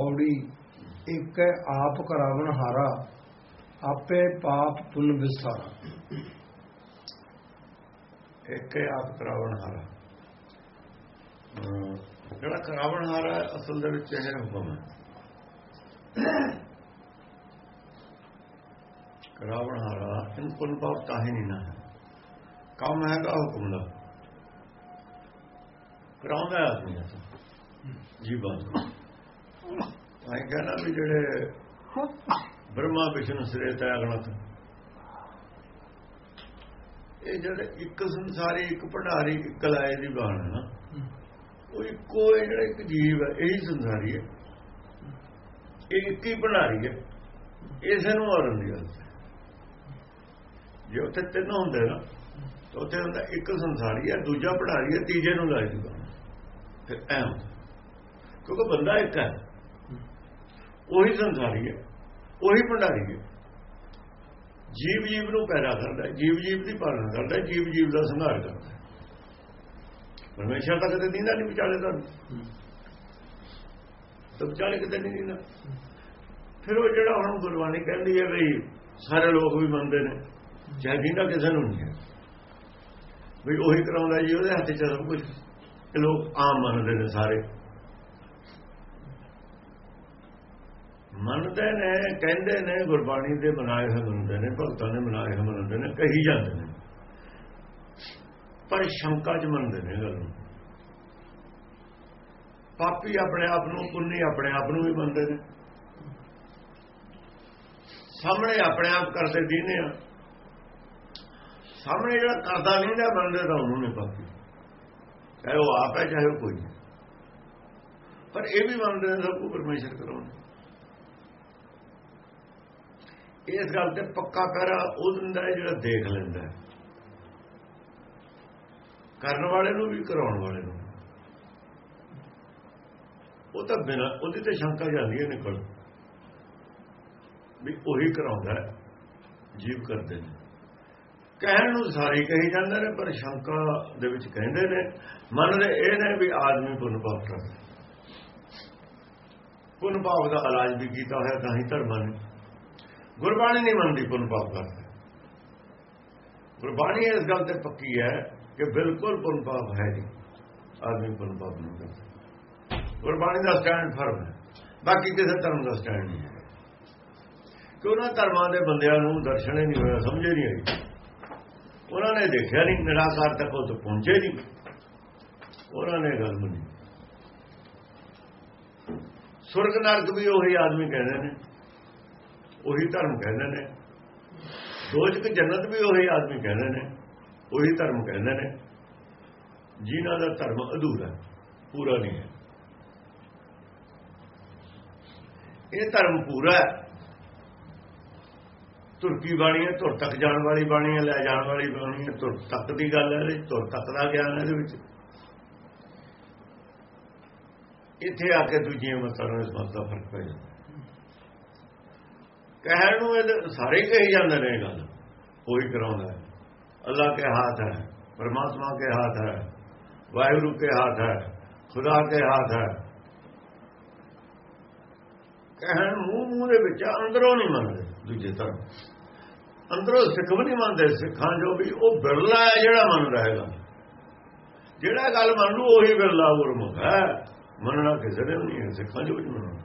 ਪੌੜੀ, ਇੱਕ ਹੈ ਆਪ ਕਰਾਵਣ ਹਾਰਾ, ਆਪੇ ਪਾਪ ਪੁੰਨ ਵਿਸਾਰਾ। ਇੱਕ ਹੈ ਆਪ ਕਰਾਵਣ ਹਾਰਾ। ਜਿਹੜਾ ਕਰਾਵਣ ਹਾਰਾ ਅਸਲ ਦੇ ਵਿੱਚ ਇਹ ਹੁਕਮ ਹੈ। ਕਰਾਵਣ ਹਾਰਾ ਇਨ ਪੁੰਨ ਪਾਪ ਤਾਂ ਹੀ ਨਹੀਂ ਨਾ ਹੈ। ਕੰਮ ਹੈਗਾ ਹੁਕਮ ਦਾ। ਕਰਾਉਂਦਾ ਆਦਮੀ ਅਸਲ ਜੀ ਬਾਤ ਮੈਂ ਕਹਿੰਦਾ ਵੀ ਜਿਹੜੇ ਬ੍ਰਹਮਾ, ਵਿਸ਼ਨੂੰ ਸ੍ਰੇਤ ਅਗਣਤ ਇਹ ਜਿਹੜੇ ਇੱਕ ਸੰਸਾਰੀ, ਇੱਕ ਭੰਡਾਰੀ, ਇੱਕ ਲਾਏ ਦੀ ਬਾਣ ਹੈ ਨਾ, ਉਹ ਇੱਕੋ ਹੈ ਜਿਹੜਾ ਇੱਕ ਜੀਵ ਹੈ, ਇਹੀ ਸੰਸਾਰੀ ਹੈ। ਇਹ ਇੱਕ ਹੀ ਭੰਡਾਰੀ ਹੈ। ਇਸੇ ਨੂੰ ਮਾਰਨ ਦੀ ਗੱਲ ਜੇ ਉੱਥੇ ਤਿੰਨ ਹੁੰਦੇ ਨਾ, ਤਾਂ ਉੱਥੇ ਹੁੰਦਾ ਇੱਕ ਸੰਸਾਰੀ ਹੈ, ਦੂਜਾ ਭੰਡਾਰੀ ਹੈ, ਤੀਜੇ ਨੂੰ ਲਾਏ ਦੀ ਬਾਣ ਫਿਰ ਐਂ ਕਿਉਂਕਿ ਬੰਦਾ ਇੱਕ ਹੈ। ਉਹੀ ਸੰਸਾਰੀ ਹੈ, ਉਹੀ ਭੰਡਾਰੀ ਹੈ। ਜੀਵ ਜੀਵ ਨੂੰ ਪੈਦਾ ਕਰਦਾ ਹੈ, ਜੀਵ ਜੀਵ ਦੀ ਪਾਲਣਾ ਕਰਦਾ ਹੈ, ਜੀਵ ਜੀਵ ਦਾ ਸੰਘਾਰ ਕਰਦਾ ਹੈ। ਪਰਮੇਸ਼ਰ ਤਾਂ ਕਦੇ ਦੀਂਦਾ ਨਹੀਂ ਵਿਚਾਲੇ ਤੁਹਾਨੂੰ ਤਾਂ ਵਿਚਾਲੇ ਕਿਤੇ ਨਹੀਂ ਦੀਂਦਾ। ਫਿਰ ਉਹ ਜਿਹੜਾ ਹੁਣ ਗੁਰਬਾਣੀ ਕਹਿੰਦੀ ਹੈ ਵੀ ਸਾਰੇ ਲੋਕ ਵੀ ਮੰਨਦੇ ਨੇ, ਚਾਹੇ ਦੀਂਦਾ ਕਿਸੇ ਨੂੰ ਨਹੀਂ ਹੈ। ਵੀ ਉਹੀ ਕਰਾਉਂਦਾ ਜੀ, ਉਹਦੇ ਹੱਥ 'ਚ ਸਭ ਕੁਝ ਲੋਕ ਆਮ ਮੰਨਦੇ ਨੇ ਸਾਰੇ। ਮੰਨਦੇ ਨੇ, ਕਹਿੰਦੇ ਨੇ, ਗੁਰਬਾਣੀ ਦੇ ਮਨਾਏ ਹੋਏ ਮੰਨਦੇ ਨੇ, ਭਗਤਾਂ ਨੇ ਮਨਾਏ ਹੋਏ ਮੰਨਦੇ ਨੇ, ਕਹੀ ਜਾਂਦੇ ਨੇ। ਪਰ ਸ਼ੰਕਾ ਚ ਮੰਨਦੇ ਨੇ ਗੱਲ ਨੂੰ। ਪਾਪੀ ਆਪਣੇ ਆਪ ਨੂੰ, ਪੁੰਨੀ ਆਪਣੇ ਆਪ ਨੂੰ ਵੀ ਮੰਨਦੇ ਨੇ। ਸਾਹਮਣੇ ਆਪਣੇ ਆਪ ਕਰਦੇ ਦੀਨੇ ਆ। ਸਾਹਮਣੇ ਜਿਹੜਾ ਕਰਦਾ ਨਹੀਂ ਨਾ ਮੰਨਦੇ ਤਾਂ ਉਹਨੂੰ ਨਹੀਂ ਪਾਪੀ। ਚਾਹੇ ਉਹ ਆਪ ਹੈ, ਚਾਹੇ ਉਹ ਕੋਈ ਪਰ ਇਹ ਵੀ ਮੰਨਦੇ ਨੇ ਸਭ ਕੁਝ ਪਰਮੇਸ਼ਰ ਕਰਾਉਣਾ। ਇਸ ਗੱਲ ਤੇ ਪੱਕਾ ਪਹਿਰਾ ਉਹ ਦਿੰਦਾ ਹੈ ਜਿਹੜਾ ਦੇਖ ਲੈਂਦਾ ਹੈ। ਕਰਨ ਵਾਲੇ ਨੂੰ ਵੀ, ਕਰਾਉਣ ਵਾਲੇ ਨੂੰ ਉਹ ਤਾਂ ਬਿਨਾਂ, ਉਹਦੀ ਤੇ ਸ਼ੰਕਾ ਜਾਂਦੀ ਹੈ ਨਿਕਲ ਵੀ ਉਹੀ ਕਰਾਉਂਦਾ ਜੀਵ ਕਰਦੇ ਨੇ। ਕਹਿਣ ਨੂੰ ਸਾਰੇ ਕਹੀ ਜਾਂਦੇ ਨੇ, ਪਰ ਸ਼ੰਕਾ ਦੇ ਵਿੱਚ ਕਹਿੰਦੇ ਨੇ ਮੰਨਦੇ ਇਹ ਨੇ ਵੀ ਆਦਮੀ ਪੁੰਨ ਪਾਪ ਕਰਦਾ ਪੁੰਨ ਪਾਪ ਦਾ ਇਲਾਜ ਵੀ ਕੀਤਾ ਹੋਇਆ ਤਾਂ ਹੀ ਧਰਮਾਂ ਨੇ। ਗੁਰਬਾਣੀ ਨਹੀਂ ਮੰਨਦੀ ਪੁੰਨ ਪਾਪ ਕਰਦਾ ਗੁਰਬਾਣੀ ਇਸ ਗੱਲ ਤੇ ਪੱਕੀ ਹੈ ਕਿ ਬਿਲਕੁਲ ਪੁੰਨ ਪਾਪ ਹੈ ਜੀ ਆਦਮੀ ਪੁੰਨ ਪਾਪ ਨਹੀਂ ਕਰਦਾ ਗੁਰਬਾਣੀ ਦਾ ਸਟੈਂਡ ਫਰਮ ਹੈ। ਬਾਕੀ ਕਿਸੇ ਧਰਮ ਦਾ ਸਟੈਂਡ ਨਹੀਂ ਹੈ। ਕਿ ਉਹਨਾਂ ਧਰਮਾਂ ਦੇ ਬੰਦਿਆਂ ਨੂੰ ਦਰਸ਼ਨ ਹੀ ਨਹੀਂ ਹੋਇਆ ਸਮਝੇ ਨਹੀਂ ਆਈ ਉਹਨਾਂ ਨੇ ਦੇਖਿਆ ਨਹੀਂ, ਨਿਰਾਕਾਰ ਤੱਕ ਉਹ ਪਹੁੰਚੇ ਨਹੀਂ। ਉਹਨਾਂ ਨੇ ਗੱਲ ਮੰਨੀ। ਸੁਰਗ ਨਰਕ ਵੀ ਉਹੀ ਆਦਮੀ ਕਹਿੰਦੇ ਨੇ। ਉਹੀ ਧਰਮ ਕਹਿੰਦੇ ਨੇ। ਦੋਜਕ ਜੰਨਤ ਵੀ ਉਹੀ ਆਦਮੀ ਕਹਿੰਦੇ ਨੇ, ਉਹੀ ਧਰਮ ਕਹਿੰਦੇ ਨੇ। ਜਿਨ੍ਹਾਂ ਦਾ ਧਰਮ ਅਧੂਰਾ ਪੂਰਾ ਨਹੀਂ ਹੈ। ਇਹ ਧਰਮ ਪੂਰਾ ਹੈ। ਤੁਰਕੀ ਬਾਣੀ ਹੈ, ਤੁਰ ਤੱਕ ਜਾਣ ਵਾਲੀ ਬਾਣੀ ਹੈ, ਲੈ ਜਾਣ ਵਾਲੀ ਬਾਣੀ ਹੈ। ਤੁਰ ਤੱਕ ਦੀ ਗੱਲ ਹੈ ਇਹਦੇ ਤੁਰ ਤੱਕ ਦਾ ਗਿਆਨ ਹੈ ਇਹਦੇ ਵਿੱਚ। ਇੱਥੇ ਆ ਕੇ ਦੂਜੀਆਂ ਮਤਾਂ ਨੂੰ ਇਸ ਮਤ ਦਾ ਫ਼ਰਕ ਪੈ ਜਾਂਦਾ। ਕਹਿਣ ਨੂੰ ਇਹ ਸਾਰੇ ਕਹੀ ਜਾਂਦੇ ਨੇ ਇਹ ਗੱਲ। ਕੋਈ ਕਰਾਉਂਦਾ ਅੱਲਾ ਕੇ ਹੱਥ ਹੈ, ਪਰਮਾਤਮਾ ਕੇ ਹੱਥ ਹੈ, ਵਾਹਿਗੁਰੂ ਕੇ ਹੱਥ ਹੈ, ਖੁਦਾ ਕੇ ਹੱਥ ਹੈ। ਕਹਿਣ ਮੂੰਹ ਮੂੰਹ ਦੇ ਵਿੱਚ ਅੰਦਰੋਂ ਨਹੀਂ ਮੰਨਦੇ, ਦੂਜੇ ਧਰਮ ਅੰਦਰੋਂ ਸਿੱਖ ਵੀ ਨਹੀਂ ਮੰਨਦੇ, ਸਿੱਖਾਂ ਜੋ ਵੀ, ਉਹ ਬਿਰਲਾ ਹੈ ਜਿਹੜਾ ਮੰਨਦਾ ਹੈਗਾ ਜਿਹੜਾ ਗੱਲ ਮੰਨ ਲੂ, ਉਹੀ ਬਿਰਲਾ ਗੁਰਮੁਖ ਹੈ। ਮੰਨਣਾ ਕਿਸੇ ਨੇ ਨਹੀਂ ਹੈ, ਸਿੱਖਾਂ ਜੋ ਵੀ ਮੰਨਣਾ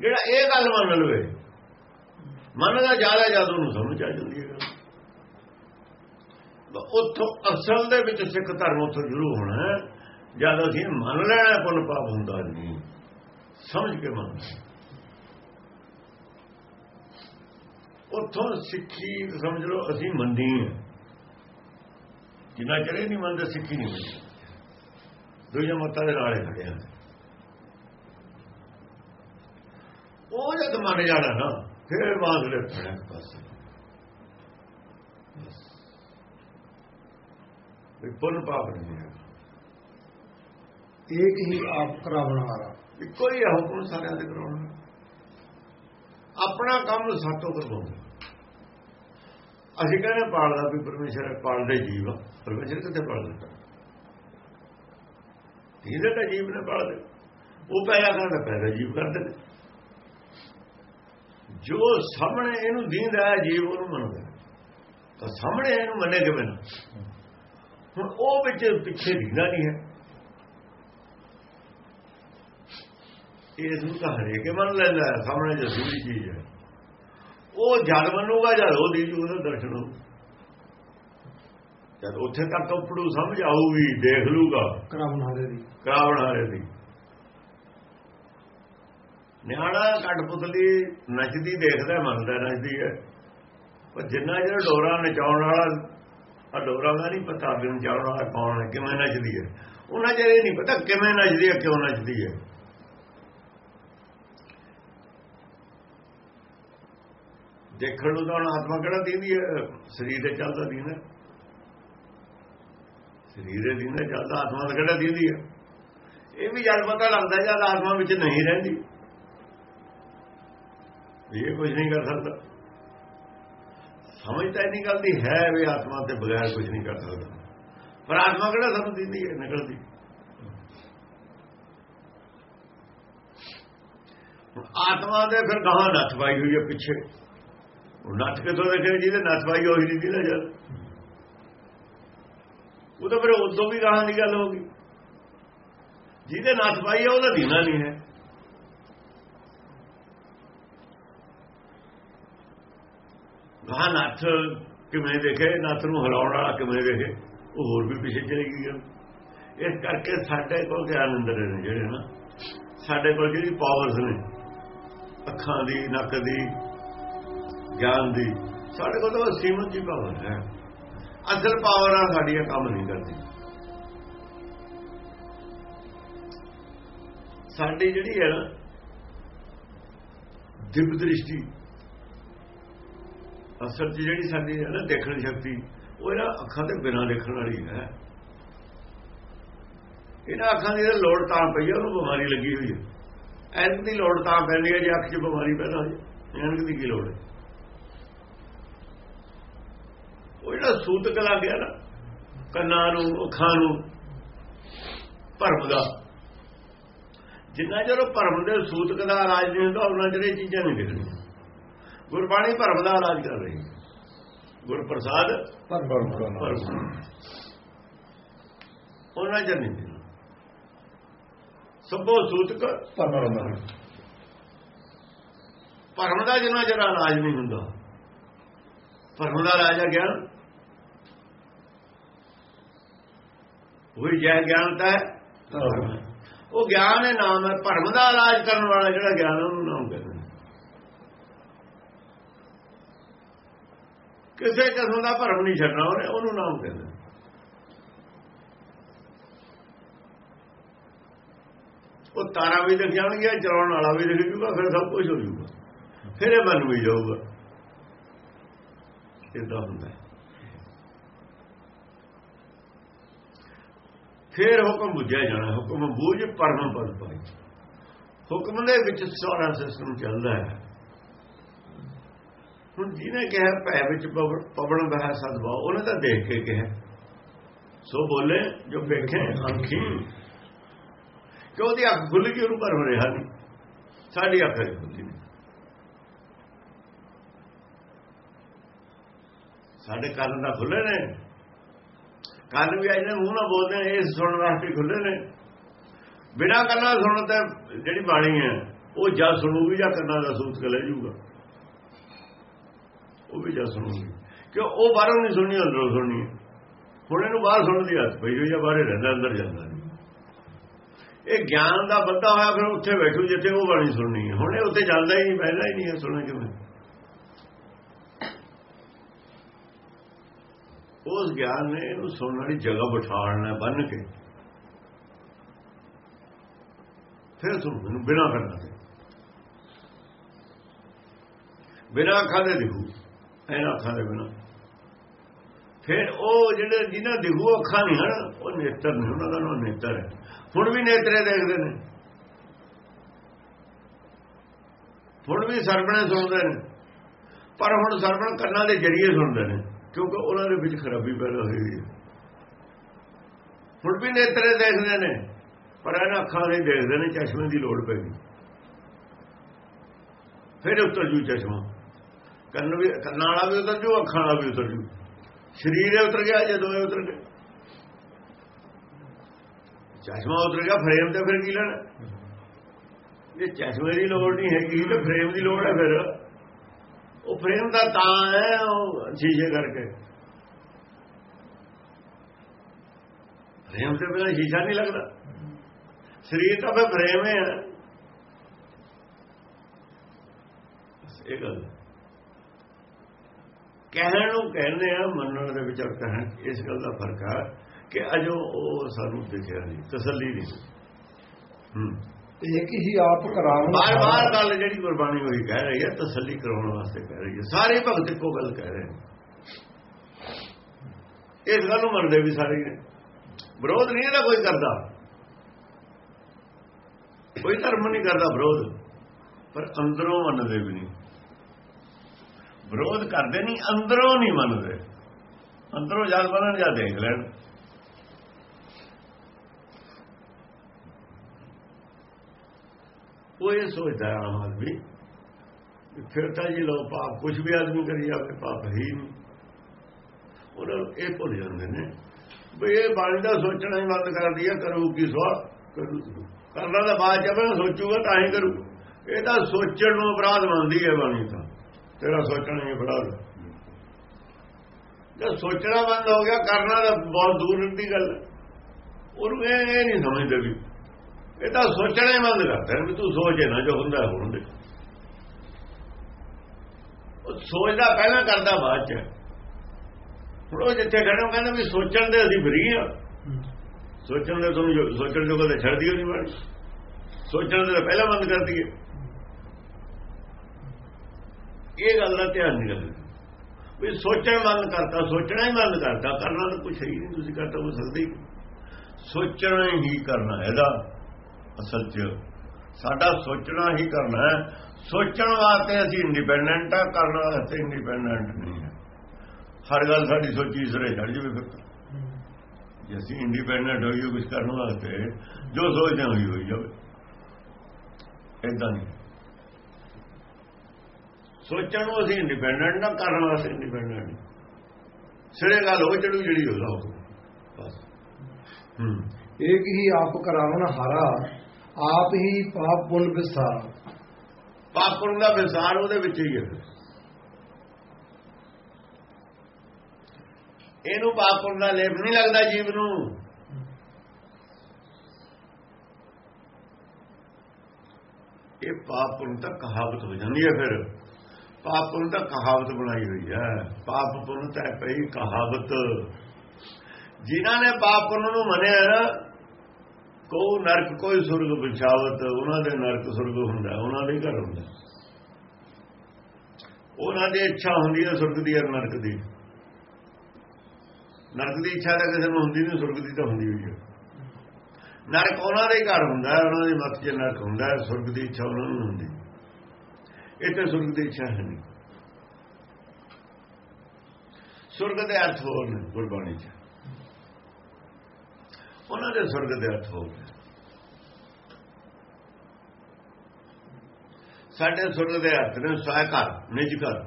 ਜਿਹੜਾ ਇਹ ਗੱਲ ਮੰਨ ਲਵੇ ਮੰਨਦਾ ਜ਼ਿਆਦਾ ਜਦ ਉਹਨੂੰ ਸਮਝ ਆ ਜਾਂਦੀ ਹੈ। ਉੱਥੋਂ ਅਸਲ ਦੇ ਵਿੱਚ ਸਿੱਖ ਧਰਮ ਉੱਥੋਂ ਸ਼ੁਰੂ ਹੋਣਾ ਜਦ ਅਸੀਂ ਮੰਨ ਲੈਣਾ ਪੁੰਨ ਪਾਪ ਹੁੰਦਾ ਨਹੀਂ, ਸਮਝ ਕੇ ਮੰਨ ਉੱਥੋਂ ਸਿੱਖੀ ਸਮਝ ਲਓ, ਅਸੀਂ ਮੰਨੀ ਹਾਂ। ਜਿੰਨਾ ਚਿਰ ਨਹੀਂ ਮੰਨਦੇ, ਸਿੱਖੀ ਨਹੀਂ ਮੰਨਦੇ। ਦੂਜੇ ਮਤਾਂ ਦੇ ਨਾਲੇ ਖੜੇ ਉਹ ਜਦ ਮੰਨ ਜਾਣਾ ਨਾ ਫਿਰ ਬਾਦਲੇ ਫੜਿਆ ਪਾਸੇ। ਵੀ ਪੁੰਨ ਪਾਪ ਨਹੀਂ ਹੈ। ਇੱਕ ਹੀ ਆਪ ਕਰਾਵਣ ਹਾਰਾ ਇੱਕੋ ਹੀ ਹੁਕਮ ਸਾਰਿਆਂ ਦੇ ਕਰਾਉਣਾ ਆਪਣਾ ਕੰਮ ਸਾਤੋਂ ਕਰਵਾਉਂਦਾ ਅਸੀਂ ਕਹਿੰਦੇ ਪਾਲਦਾ ਵੀ ਪਰਮੇਸ਼ਰ ਪਾਲਦੇ ਜੀਵ ਪਰਮੇਸ਼ਰ ਕਿੱਥੇ ਪਾਲਦਾ ਇਹਦੇ ਤਾਂ ਜੀਵ ਨੇ ਪਾਲਦੇ ਉਹ ਪੈਦਾ ਕਰਦਾ ਪੈਦਾ ਜੀਵ ਕਰਦੇ ਨੇ ਜੋ ਸਾਹਮਣੇ ਇਹਨੂੰ ਦੀਂਦਾ ਹੈ ਜੀਵ ਉਹਨੂੰ ਮੰਨਦਾ ਤਾਂ ਸਾਹਮਣੇ ਇਹਨੂੰ ਮੰਨੇ ਕਿਵੇਂ ਹੁਣ ਉਹ ਵਿੱਚ ਪਿੱਛੇ ਦੀਂਦਾ ਨਹੀਂ ਹੈ? ਇਸ ਨੂੰ ਤਾਂ ਹਰੇਕੇ ਮੰਨ ਲੈਂਦਾ ਸਾਹਮਣੇ ਜੋ ਦੂਰੀ ਚੀਜ਼ ਹੈ। ਉਹ ਜਦ ਮੰਨੂਗਾ ਜਦ ਉਹ ਦੀ ਉਹਦਾ ਦਰਸ਼ਨ ਹੋ ਜਦ ਉੱਥੇ ਤੱਕ ਉਪੜੂ ਸਮਝ ਆਊਗੀ ਦੇਖ ਲੂਗਾ ਕਰਾਵਨ ਹਾਰੇ ਦੀ। ਕਰਾਵਣ ਹਾਰੇ ਦੀ। ਨਿਆਣਾ ਕਟਪੁਤਲੀ ਨੱਚਦੀ ਦੇਖਦਾ, ਮੰਨਦਾ ਨੱਚਦੀ ਹੈ। ਪਰ ਜਿੰਨਾ ਜਿਹੜਾ ਡੋਰਾ ਨਚਾਉਣ ਵਾਲਾ ਆ ਡੋਰਾ ਦਾ ਨਹੀਂ ਪਤਾ ਵੀ ਨਚਾਉਣ ਵਾਲਾ ਕੌਣ ਹੈ, ਕਿਵੇਂ ਨੱਚਦੀ ਹੈ। ਉਹਨਾਂ ਜਿਹੜੇ ਨਹੀਂ ਪਤਾ ਕਿਵੇਂ ਨੱਚਦੀ ਹੈ, ਕਿਉਂ ਨੱਚਦੀ ਹੈ। ਦੇਖਣ ਨੂੰ ਤਾਂ ਆਤਮਾ ਕਿਹੜਾ ਦੀਂਦੀ ਹੈ? ਸਰੀਰ ਤੇ ਚੱਲਦਾ ਦੀਂਦਾ। ਸਰੀਰ ਦੇ ਦੀਂਦਾ, ਚੱਲਦਾ, ਆਤਮਾ ਦਾ ਕਿਹੜਾ ਦੀਂਦੀ ਹੈ? ਇਹ ਵੀ ਜਦ ਪਤਾ ਲੱਗਦਾ, ਜਦ ਆਤਮਾ ਵਿੱਚ ਨਹੀਂ ਰਹਿੰਦੀ। ਇਹ ਕੁਝ ਨਹੀਂ ਕਰ ਸਕਦਾ। ਸਮਝ ਸਮਝਦਾ ਨਹੀਂ ਦੀ ਹੈ ਵੀ ਆਤਮਾ ਤੇ ਬਗੈਰ ਕੁਝ ਨਹੀਂ ਕਰ ਸਕਦਾ। ਪਰ ਆਤਮਾ ਕਿਹੜਾ ਸਾਨੂੰ ਦਿੰਦੀ ਹੈ, ਨਿਕਲਦੀ? ਆਤਮਾ ਦੇ ਫਿਰ ਗਾਹਾਂ ਨੱਥ ਪਾਈ ਹੋਈ ਹੈ ਪਿੱਛੇ। ਉਹ ਨੱਥ ਕੇ ਦੇਖੇ ਜਿਹਦੇ ਨੱਥ ਪਾਈ ਹੋਈ ਨਹੀਂ ਦੀਦਾ ਜਦ ਉਹ ਤਾਂ ਫਿਰ ਉਦੋਂ ਵੀ ਗਾਹਾਂ ਦੀ ਗੱਲ ਹੋ ਗਈ। ਜਿਹਦੇ ਨੱਥ ਪਾਈ ਹੈ ਉਹਦਾ ਦੀਨਾ ਨਹੀਂ ਹੈ। ਗਾਹ ਨੱਥ ਕਿਵੇਂ ਦੇਖੇ? ਨੱਥ ਨੂੰ ਹਰਾਉਣ ਵਾਲਾ ਕਿਵੇਂ ਦੇਖੇ? ਉਹ ਹੋਰ ਵੀ ਪਿੱਛੇ ਚਲੇ ਗਈ ਇਸ ਕਰਕੇ ਸਾਡੇ ਕੋਲ ਗਿਆਨ ਅੰਦਰ ਨੇ ਜਿਹੜੇ ਨਾ ਸਾਡੇ ਕੋਲ ਜਿਹੜੀ ਪਾਵਰਸ ਨੇ, ਅੱਖਾਂ ਦੀ, ਨੱਕ ਦੀ ਗਿਆਨ ਦੀ, ਸਾਡੇ ਕੋਲ ਤਾਂ ਸੀਮਤ ਜੀ ਪਾਵਰ ਹੈ। ਅਸਲ ਪਾਵਰਾਂ ਸਾਡੀਆਂ ਕੰਮ ਨਹੀਂ ਕਰਦੀਆਂ ਸਾਡੀ ਜਿਹੜੀ ਹੈ ਨਾ, ਦਿਵ ਦ੍ਰਿਸ਼ਟੀ ਅਸਲ ਚ ਜਿਹੜੀ ਸਾਡੀ ਹੈ ਨਾ ਦੇਖਣ ਸ਼ਕਤੀ, ਉਹ ਇਹਨਾਂ ਅੱਖਾਂ ਦੇ ਬਿਨਾਂ ਦੇਖਣ ਵਾਲੀ ਹੈ। ਇਹਨਾਂ ਅੱਖਾਂ ਦੀ ਲੋੜ ਤਾਂ ਪਈ ਹੈ ਉਹਨੂੰ ਬਿਮਾਰੀ ਲੱਗੀ ਹੋਈ ਹੈ ਐਨਕ ਦੀ ਲੋੜ ਤਾਂ ਪੈਂਦੀ ਹੈ ਜੇ ਅੱਖ 'ਚ ਬਿਮਾਰੀ ਪੈਦਾ ਹੋ ਜਾਏ ਐਨਕ ਦੀ ਕੀ ਲੋੜ ਹੈ ਉਹ ਜਿਹੜਾ ਸੂਤਕ ਲੱਗ ਗਿਆ ਨਾ, ਕੰਨਾਂ ਨੂੰ, ਅੱਖਾਂ ਨੂੰ, ਭਰਮ ਦਾ। ਜਿੰਨਾ ਚਿਰ ਭਰਮ ਦੇ ਸੂਤਕ ਦਾ ਰਾਜ ਨਹੀਂ ਹੁੰਦਾ ਉਹਨਾਂ ਜਿਹੜੇ ਚੀਜ਼ਾਂ ਨਹੀਂ ਦਿਖਣੀਆਂ ਗੁਰਬਾਣੀ ਭਰਮ ਦਾ ਇਲਾਜ ਕਰ ਰਹੀ ਗੁਰ ਪ੍ਰਸਾਦ ਭਰਮ ਉਹਨਾਂ ਚ ਨਹੀਂ ਸਭੋ ਸੂਤਕ ਭਰਮ ਭਰਮ ਦਾ ਜਿੰਨਾ ਚਿਰ ਇਲਾਜ ਨਹੀਂ ਹੁੰਦਾ ਭਰਮ ਦਾ ਇਲਾਜ ਹੈ ਗਿਆਨ। ਉਹੀ ਜੈ ਗਿਆਨਤਾ ਹੈ। ਉਹ ਗਿਆਨ ਹੈ ਨਾਮ ਹੈ ਭਰਮ ਦਾ ਇਲਾਜ ਕਰਨ ਵਾਲਾ ਜਿਹੜਾ ਗਿਆਨ ਉਹਨੂੰ ਨਾਮ ਕਹਿੰਦੇ ਨੇ। ਕਿਸੇ ਕਿਸਮ ਦਾ ਭਰਮ ਨਹੀਂ ਛੱਡਣਾ ਉਹਨੇ, ਉਹਨੂੰ ਨਾਮ ਕਹਿੰਦੇ ਉਹ ਤਾਰਾ ਵੀ ਦਿਖ ਜਾਣਗੀਆਂ ਚਲਾਉਣ ਵਾਲਾ ਵੀ ਦਿਖ ਜੂਗਾ, ਫਿਰ ਸਭ ਕੁਝ ਹੋ ਜੂਗਾ। ਫਿਰ ਇਹ ਬਣ ਵੀ ਜਾਊਗਾ। ਇਦਾਂ ਹੁੰਦਾ। ਫਿਰ ਹੁਕਮ ਬੁੱਝਿਆ ਜਾਣਾ, ਹੁਕਮ ਬੂਝ ਪਰਮ ਪਦ ਪਾਈ। ਹੁਕਮ ਦੇ ਵਿੱਚ ਸਾਰਾ ਸਿਸਟਮ ਚੱਲਦਾ ਹੈ। ਹੁਣ ਜਿਹਨੇ ਕਿਹਾ ਭੈ ਵਿੱਚ ਪਵਣ ਬਹਿ ਸਦਵਾ ਉਹਨੇ ਤਾਂ ਦੇਖ ਕੇ ਕਿਹਾ। ਸੋ ਬੋਲੇ, ਜੋ ਵੇਖੇ ਅੱਖੀ ਕਿ ਉਹਦੀ ਅੱਖ ਖੁੱਲ ਗਈ, ਉਹਨੂੰ ਭਰਮ ਰਿਹਾ ਨਹੀਂ। ਸਾਡੀ ਅੱਖ ਖੁੱਲੀ ਨਹੀਂ। ਸਾਡੇ ਕੰਨ ਦਾ ਖੁੱਲੇ ਨੇ। ਕੰਨ ਵੀ ਆਜਨੇ ਮੂੰਹ ਨਾਲ ਬੋਲਦੇ ਨੇ, ਇਹ ਸੁਣਨ ਵਾਸਤੇ ਖੁੱਲੇ ਨੇ। ਬਿਨਾਂ ਕੰਨਾਂ ਸੁਣਨ ਤੇ ਜਿਹੜੀ ਬਾਣੀ ਹੈ, ਉਹ ਜਾਂ ਸੁਣੂਗੀ ਜਾਂ ਕੰਨਾਂ ਦਾ ਸੂਤ ਕੇ ਲੈ ਜਾਊਗਾ। ਉਹ ਵੀ ਜਾਂ ਸੁਣੂਗੀ ਕਿਉਂ? ਉਹ ਬਾਹਰੋਂ ਨਹੀਂ ਸੁਣਨੀ, ਅੰਦਰੋਂ ਸੁਣਨੀ। ਹੁਣ ਇਹਨੂੰ ਬਾਹਰ ਸੁਣਨ ਦੀ ਆਦਤ ਪਈ ਹੋਈ ਆ, ਬਾਹਰੇ ਰਹਿੰਦਾ, ਅੰਦਰ ਜਾਂਦਾ ਨਹੀਂ। ਇਹ ਗਿਆਨ ਦਾ ਬੰਦਾ ਹੋਇਆ, ਫਿਰ ਉੱਥੇ ਬੈਠੂ ਜਿੱਥੇ ਉਹ ਬਾਣੀ ਸੁਣਨੀ ਹੈ ਹੁਣ ਇਹ ਉੱਥੇ ਜਾਂਦਾ ਹੀ ਨਹੀਂ ਪਹਿਲਾਂ ਹੀ ਨਹੀਂ ਹੈ ਸੁਣਨ ਕਿਵੇਂ? ਉਸ ਗਿਆਨ ਨੇ ਇਹਨੂੰ ਸੁਣਨ ਵਾਲੀ ਜਗ੍ਹਾ ਬਿਠਾਉਣਾ ਬੰਨ ਕੇ। ਫਿਰ ਸੁਣ ਮੈਨੂੰ ਬਿਨਾ ਕਰਨਾ। ਤੇ ਬਿਨਾ ਅੱਖਾਂ ਦੇ ਦਿਖੂ। ਇਹਨਾਂ ਅੱਖਾਂ ਦੇ ਬਿਨਾ। ਫਿਰ ਉਹ ਜਿਹੜੇ ਜਿਨ੍ਹਾਂ ਦਿਖੂ ਅੱਖਾਂ ਨਹੀਂ ਹਨ, ਉਹ ਨੇਤਰ ਨਹੀਂ ਉਹਨਾਂ ਦਾ ਨਾਮ ਨੇਤਰ ਹੈ। ਹੁਣ ਵੀ ਨੇਤਰੇ ਦੇਖਦੇ ਨੇ। ਹੁਣ ਵੀ ਸਰਵਣੇ ਸੁਣਦੇ ਨੇ। ਪਰ ਹੁਣ ਸਰਵਣ ਕੰਨਾਂ ਦੇ ਜਰੀਏ ਸੁਣਦੇ ਨੇ, ਕਿਉਂਕਿ ਉਹਨਾਂ ਦੇ ਵਿੱਚ ਖਰਾਬੀ ਪੈਦਾ ਹੋਈ ਹੈ। ਹੁਣ ਵੀ ਨੇਤਰੇ ਦੇਖਦੇ ਨੇ, ਪਰ ਇਹਨਾਂ ਅੱਖਾਂ ਦੇ ਦੇਖਦੇ ਨੇ, ਚਸ਼ਮੇ ਦੀ ਲੋੜ ਪੈ ਗਈ ਫਿਰ ਉਤਰ ਜੂ ਚਸ਼ਮਾ। ਕੰਨ ਵੀ, ਕੰਨਾਂ ਵਾਲਾ ਵੀ ਉਤਰ ਜੂ ਅੱਖਾਂ ਵਾਲਾ ਵੀ ਉਤਰ ਜੂ ਸਰੀਰ ਉਤਰ ਗਿਆ ਜੇ ਇਹ ਉਤਰ ਗਏ ਚਸ਼ਮਾ ਉਤਰ ਗਿਆ, ਫਰੇਮ ਤੇ ਫਿਰ ਕੀ ਲੈਣਾ? ਜੇ ਚਸ਼ਮੇ ਦੀ ਲੋੜ ਨਹੀਂ ਹੈਗੀ, ਤੇ ਫਰੇਮ ਦੀ ਲੋੜ ਹੈ ਫਿਰ। ਉਹ ਫਰੇਮ ਦਾ ਤਾਂ ਹੈ, ਉਹ ਸ਼ੀਸ਼ੇ ਕਰਕੇ। ਫਰੇਮ ਤੇ ਬਿਨਾਂ ਸ਼ੀਸ਼ਾ ਨਹੀਂ ਲੱਗਦਾ। ਸਰੀਰ ਤਾਂ ਫਿਰ ਫਰੇਮ ਹੈ ਇਹ ਗੱਲ। ਕਹਿਣ ਨੂੰ ਕਹਿੰਦੇ ਆ ਮੰਨਣ ਦੇ ਵਿੱਚ ਕਹਿਣ ਇਸ ਗੱਲ ਦਾ ਫ਼ਰਕ ਹੈ ਕਿ ਅਜੋ ਉਹ ਸਾਨੂੰ ਦਿਖਿਆ ਨਹੀਂ ਤਸੱਲੀ ਨਹੀਂ ਹੂੰ। ਇੱਕ ਹੀ ਆਪ ਕਰਾਵਨ ਬਾਰ ਬਾਰ ਗੱਲ ਜਿਹੜੀ ਗੁਰਬਾਣੀ ਹੋਈ ਕਹਿ ਰਹੀ ਹੈ ਤਸੱਲੀ ਕਰਾਉਣ ਵਾਸਤੇ ਕਹਿ ਰਹੀ ਹੈ। ਸਾਰੇ ਭਗਤ ਇੱਕੋ ਗੱਲ ਕਹਿ ਰਹੇ ਨੇ। ਇਸ ਗੱਲ ਨੂੰ ਮੰਨਦੇ ਵੀ ਸਾਰੇ ਨੇ। ਵਿਰੋਧ ਨਹੀਂ ਇਹਦਾ ਕੋਈ ਕਰਦਾ। ਕੋਈ ਧਰਮ ਨਹੀਂ ਕਰਦਾ ਵਿਰੋਧ। ਪਰ ਅੰਦਰੋਂ ਮੰਨਦੇ ਵੀ ਨਹੀਂ। ਵਿਰੋਧ ਕਰਦੇ ਨਹੀਂ, ਅੰਦਰੋਂ ਨਹੀਂ ਮੰਨਦੇ। ਅੰਦਰੋਂ ਜਦ ਬਣਨ ਜਾਂ ਦੇਖ ਲੈਣ। ਉਹ ਇਹ ਸੋਚਦਾ ਆਮ ਆਦਮੀ ਫਿਰ ਤਾਂ ਜੀ ਲੋ ਪਾਪ ਕੁਝ ਵੀ ਆਦਮੀ ਕਰੀ ਜਾਵੇ, ਪਾਪ ਹੈ ਹੀ ਨਹੀਂ। ਉਹਨਾਂ ਇਹ ਭੁੱਲ ਜਾਂਦੇ ਨੇ, ਵੀ ਇਹ ਬਾਣੀ ਦਾ ਸੋਚਣਾ ਹੀ ਬੰਦ ਕਰ ਦਿਆ ਕਰੂ ਕੀ ਸਵਾ? ਕਰੂ ਕਰਨਾ ਤਾਂ ਬਾਅਦ ਚ ਆਪਣਾ ਸੋਚੂਗਾ ਤਾਂ ਹੀ ਕਰੂ। ਇਹ ਤਾਂ ਸੋਚਣ ਨੂੰ ਅਪਰਾਧ ਮੰਨਦੀ ਹੈ ਬਾਣੀ ਤਾਂ। ਤੇਰਾ ਸੋਚਣਾ ਹੀ ਅਪਰਾਧ ਜੇ ਸੋਚਣਾ ਬੰਦ ਹੋ ਗਿਆ, ਕਰਨਾ ਤਾਂ ਬਹੁਤ ਦੂਰ ਦੀ ਗੱਲ ਉਹਨੂੰ ਇਹ ਨਹੀਂ ਸਮਝਦੇ ਵੀ। ਇਹ ਤਾਂ ਸੋਚਣਾ ਹੀ ਬੰਦ ਕਰਦਾ ਵੀ ਤੂੰ ਸੋਚੇ ਨਾ ਜੋ ਹੁੰਦਾ ਹੁਣ ਦੇ। ਉਹ ਸੋਚਦਾ ਪਹਿਲਾਂ ਕਰਦਾ, ਬਾਅਦ ਚ। ਹੁਣ ਉਹ ਜਿੱਥੇ ਖੜੇ ਹੋ ਵੀ ਸੋਚਣ ਦੇ ਅਸੀਂ ਫਰੀ ਆ ਸੋਚਣ ਦੇ ਤੁਹਾਨੂੰ ਜੋ- ਸੋਚਣ ਜੋ ਕਦੇ ਛੱਡਦੀ ਨਹੀਂ ਬਾਣੀ। ਸੋਚਣ ਦੇ ਤਾਂ ਪਹਿਲਾਂ ਬੰਦ ਕਰ ਦਈਏ ਇਹ ਗੱਲ ਦਾ ਧਿਆਨ ਨਹੀਂ ਰੱਖਦੇ। ਵੀ ਸੋਚਣਾ ਬੰਦ ਕਰਤਾ ਸੋਚਣਾ ਹੀ ਬੰਦ ਕਰਤਾ ਕਰਨਾ ਤਾਂ ਕੁਝ ਹੈ ਹੀ ਨਹੀਂ, ਤੁਸੀਂ ਕਰਤਾ ਹੋ ਸਕਦੇ ਹੀ ਸੋਚਣਾ ਹੀ ਕਰਨਾ ਇਹਦਾ ਅਸਲ 'ਚ। ਸਾਡਾ ਸੋਚਣਾ ਹੀ ਕਰਨਾ ਹੈ। ਸੋਚਣ ਵਾਸਤੇ ਅਸੀਂ ਇੰਡੀਪੈਂਡੈਂਟ ਆ, ਕਰਨ ਵਾਸਤੇ ਇੰਡੀਪੈਂਡੈਂਟ ਨਹੀਂ ਹੈ। ਹਰ ਗੱਲ ਸਾਡੀ ਸੋਚੀ ਸਰੇ ਛੱਡ ਜਵੇ ਫਿਰ ਜੇ ਅਸੀਂ ਇੰਡੀਪੈਂਡੈਂਟ ਹੋਈਏ ਕੁਝ ਕਰਨ ਵਾਸਤੇ, ਜੋ ਸੋਚਦੇ ਹੋਈ ਹੋਈ ਜਾਵੇ। ਇਦਾਂ ਨਹੀਂ ਸੋਚਣ ਨੂੰ ਅਸੀਂ ਇੰਡੀਪੈਂਡੈਂਟ ਨਾ ਕਰਨ ਵਾਸਤੇ ਇੰਡੀਪੈਂਡੈਂਟ ਸਿਰੇ ਗੱਲ ਹੋ ਚੜੂ ਜਿਹੜੀ ਹੋ ਲਾਓ ਬਸ। ਹੂੰ। ਇੱਕ ਹੀ ਆਪ ਕਰਾਵਨ ਹਾਰਾ, ਆਪ ਹੀ ਪਾਪ ਪੁੰਨ ਵਿਸਾਰ। ਪਾਪ ਪੁੰਨ ਦਾ ਵਿਸਾਰ ਉਹਦੇ ਵਿੱਚ ਹੀ ਹੈ। ਇਹਨੂੰ ਪਾਪ ਪੁੰਨ ਦਾ ਲੇਪ ਨਹੀਂ ਲੱਗਦਾ ਜੀਵ ਨੂੰ। ਇਹ ਪਾਪ ਪੁੰਨ ਤਾਂ ਕਹਾਵਤ ਹੋ ਜਾਂਦੀ ਹੈ ਫਿਰ। ਪਾਪ ਪੁੰਨ ਤਾਂ ਕਹਾਵਤ ਬਣਾਈ ਹੋਈ ਹੈ। ਪਾਪ ਪੁੰਨ ਤਾਂ ਪਈ ਕਹਾਵਤ। ਜਿਨ੍ਹਾਂ ਨੇ ਪਾਪ ਪੁੰਨ ਨੂੰ ਮੰਨਿਆ ਨਾ ਕੋ ਨਰਕ, ਕੋਈ ਸੁਰਗ ਵਿਛਾਵਤ ਉਹਨਾਂ ਦੇ ਨਰਕ ਸੁਰਗ ਹੁੰਦਾ ਉਹਨਾਂ ਦੇ ਘਰ ਹੁੰਦਾ ਉਹਨਾਂ ਦੀ ਇੱਛਾ ਹੁੰਦੀ ਹੈ ਸੁਰਗ ਦੀ ਔਰ ਨਰਕ ਦੀ। ਨਰਕ ਦੀ ਇੱਛਾ ਤਾਂ ਕਿਸੇ ਨੂੰ ਹੁੰਦੀ ਨਹੀਂ, ਸੁਰਗ ਦੀ ਤਾਂ ਹੁੰਦੀ ਹੋਈ ਹੈ। ਨਰਕ ਉਹਨਾਂ ਦੇ ਘਰ ਹੁੰਦਾ ਉਹਨਾਂ ਦੀ ਮੱਤ 'ਚ ਨਰਕ ਹੁੰਦਾ ਸੁਰਗ ਦੀ ਇੱਛਾ ਉਹਨਾਂ ਨੂੰ ਹੁੰਦੀ। ਇੱਥੇ ਸੁਰਗ ਦੀ ਇੱਛਾ ਹੈ ਨਹੀਂ। ਸੁਰਗ ਦੇ ਅਰਥ ਹੋਰ ਨੇ, ਗੁਰਬਾਣੀ 'ਚ। ਉਹਨਾਂ ਦੇ ਸੁਰਗ ਦੇ ਅਰਥ ਹੋਰ ਗਏ ਸਾਡੇ ਸੁਰਗ ਦੇ ਅਰਥ ਨੇ ਸਹਾਇ ਘਰ ਨਿਜ ਘਰ।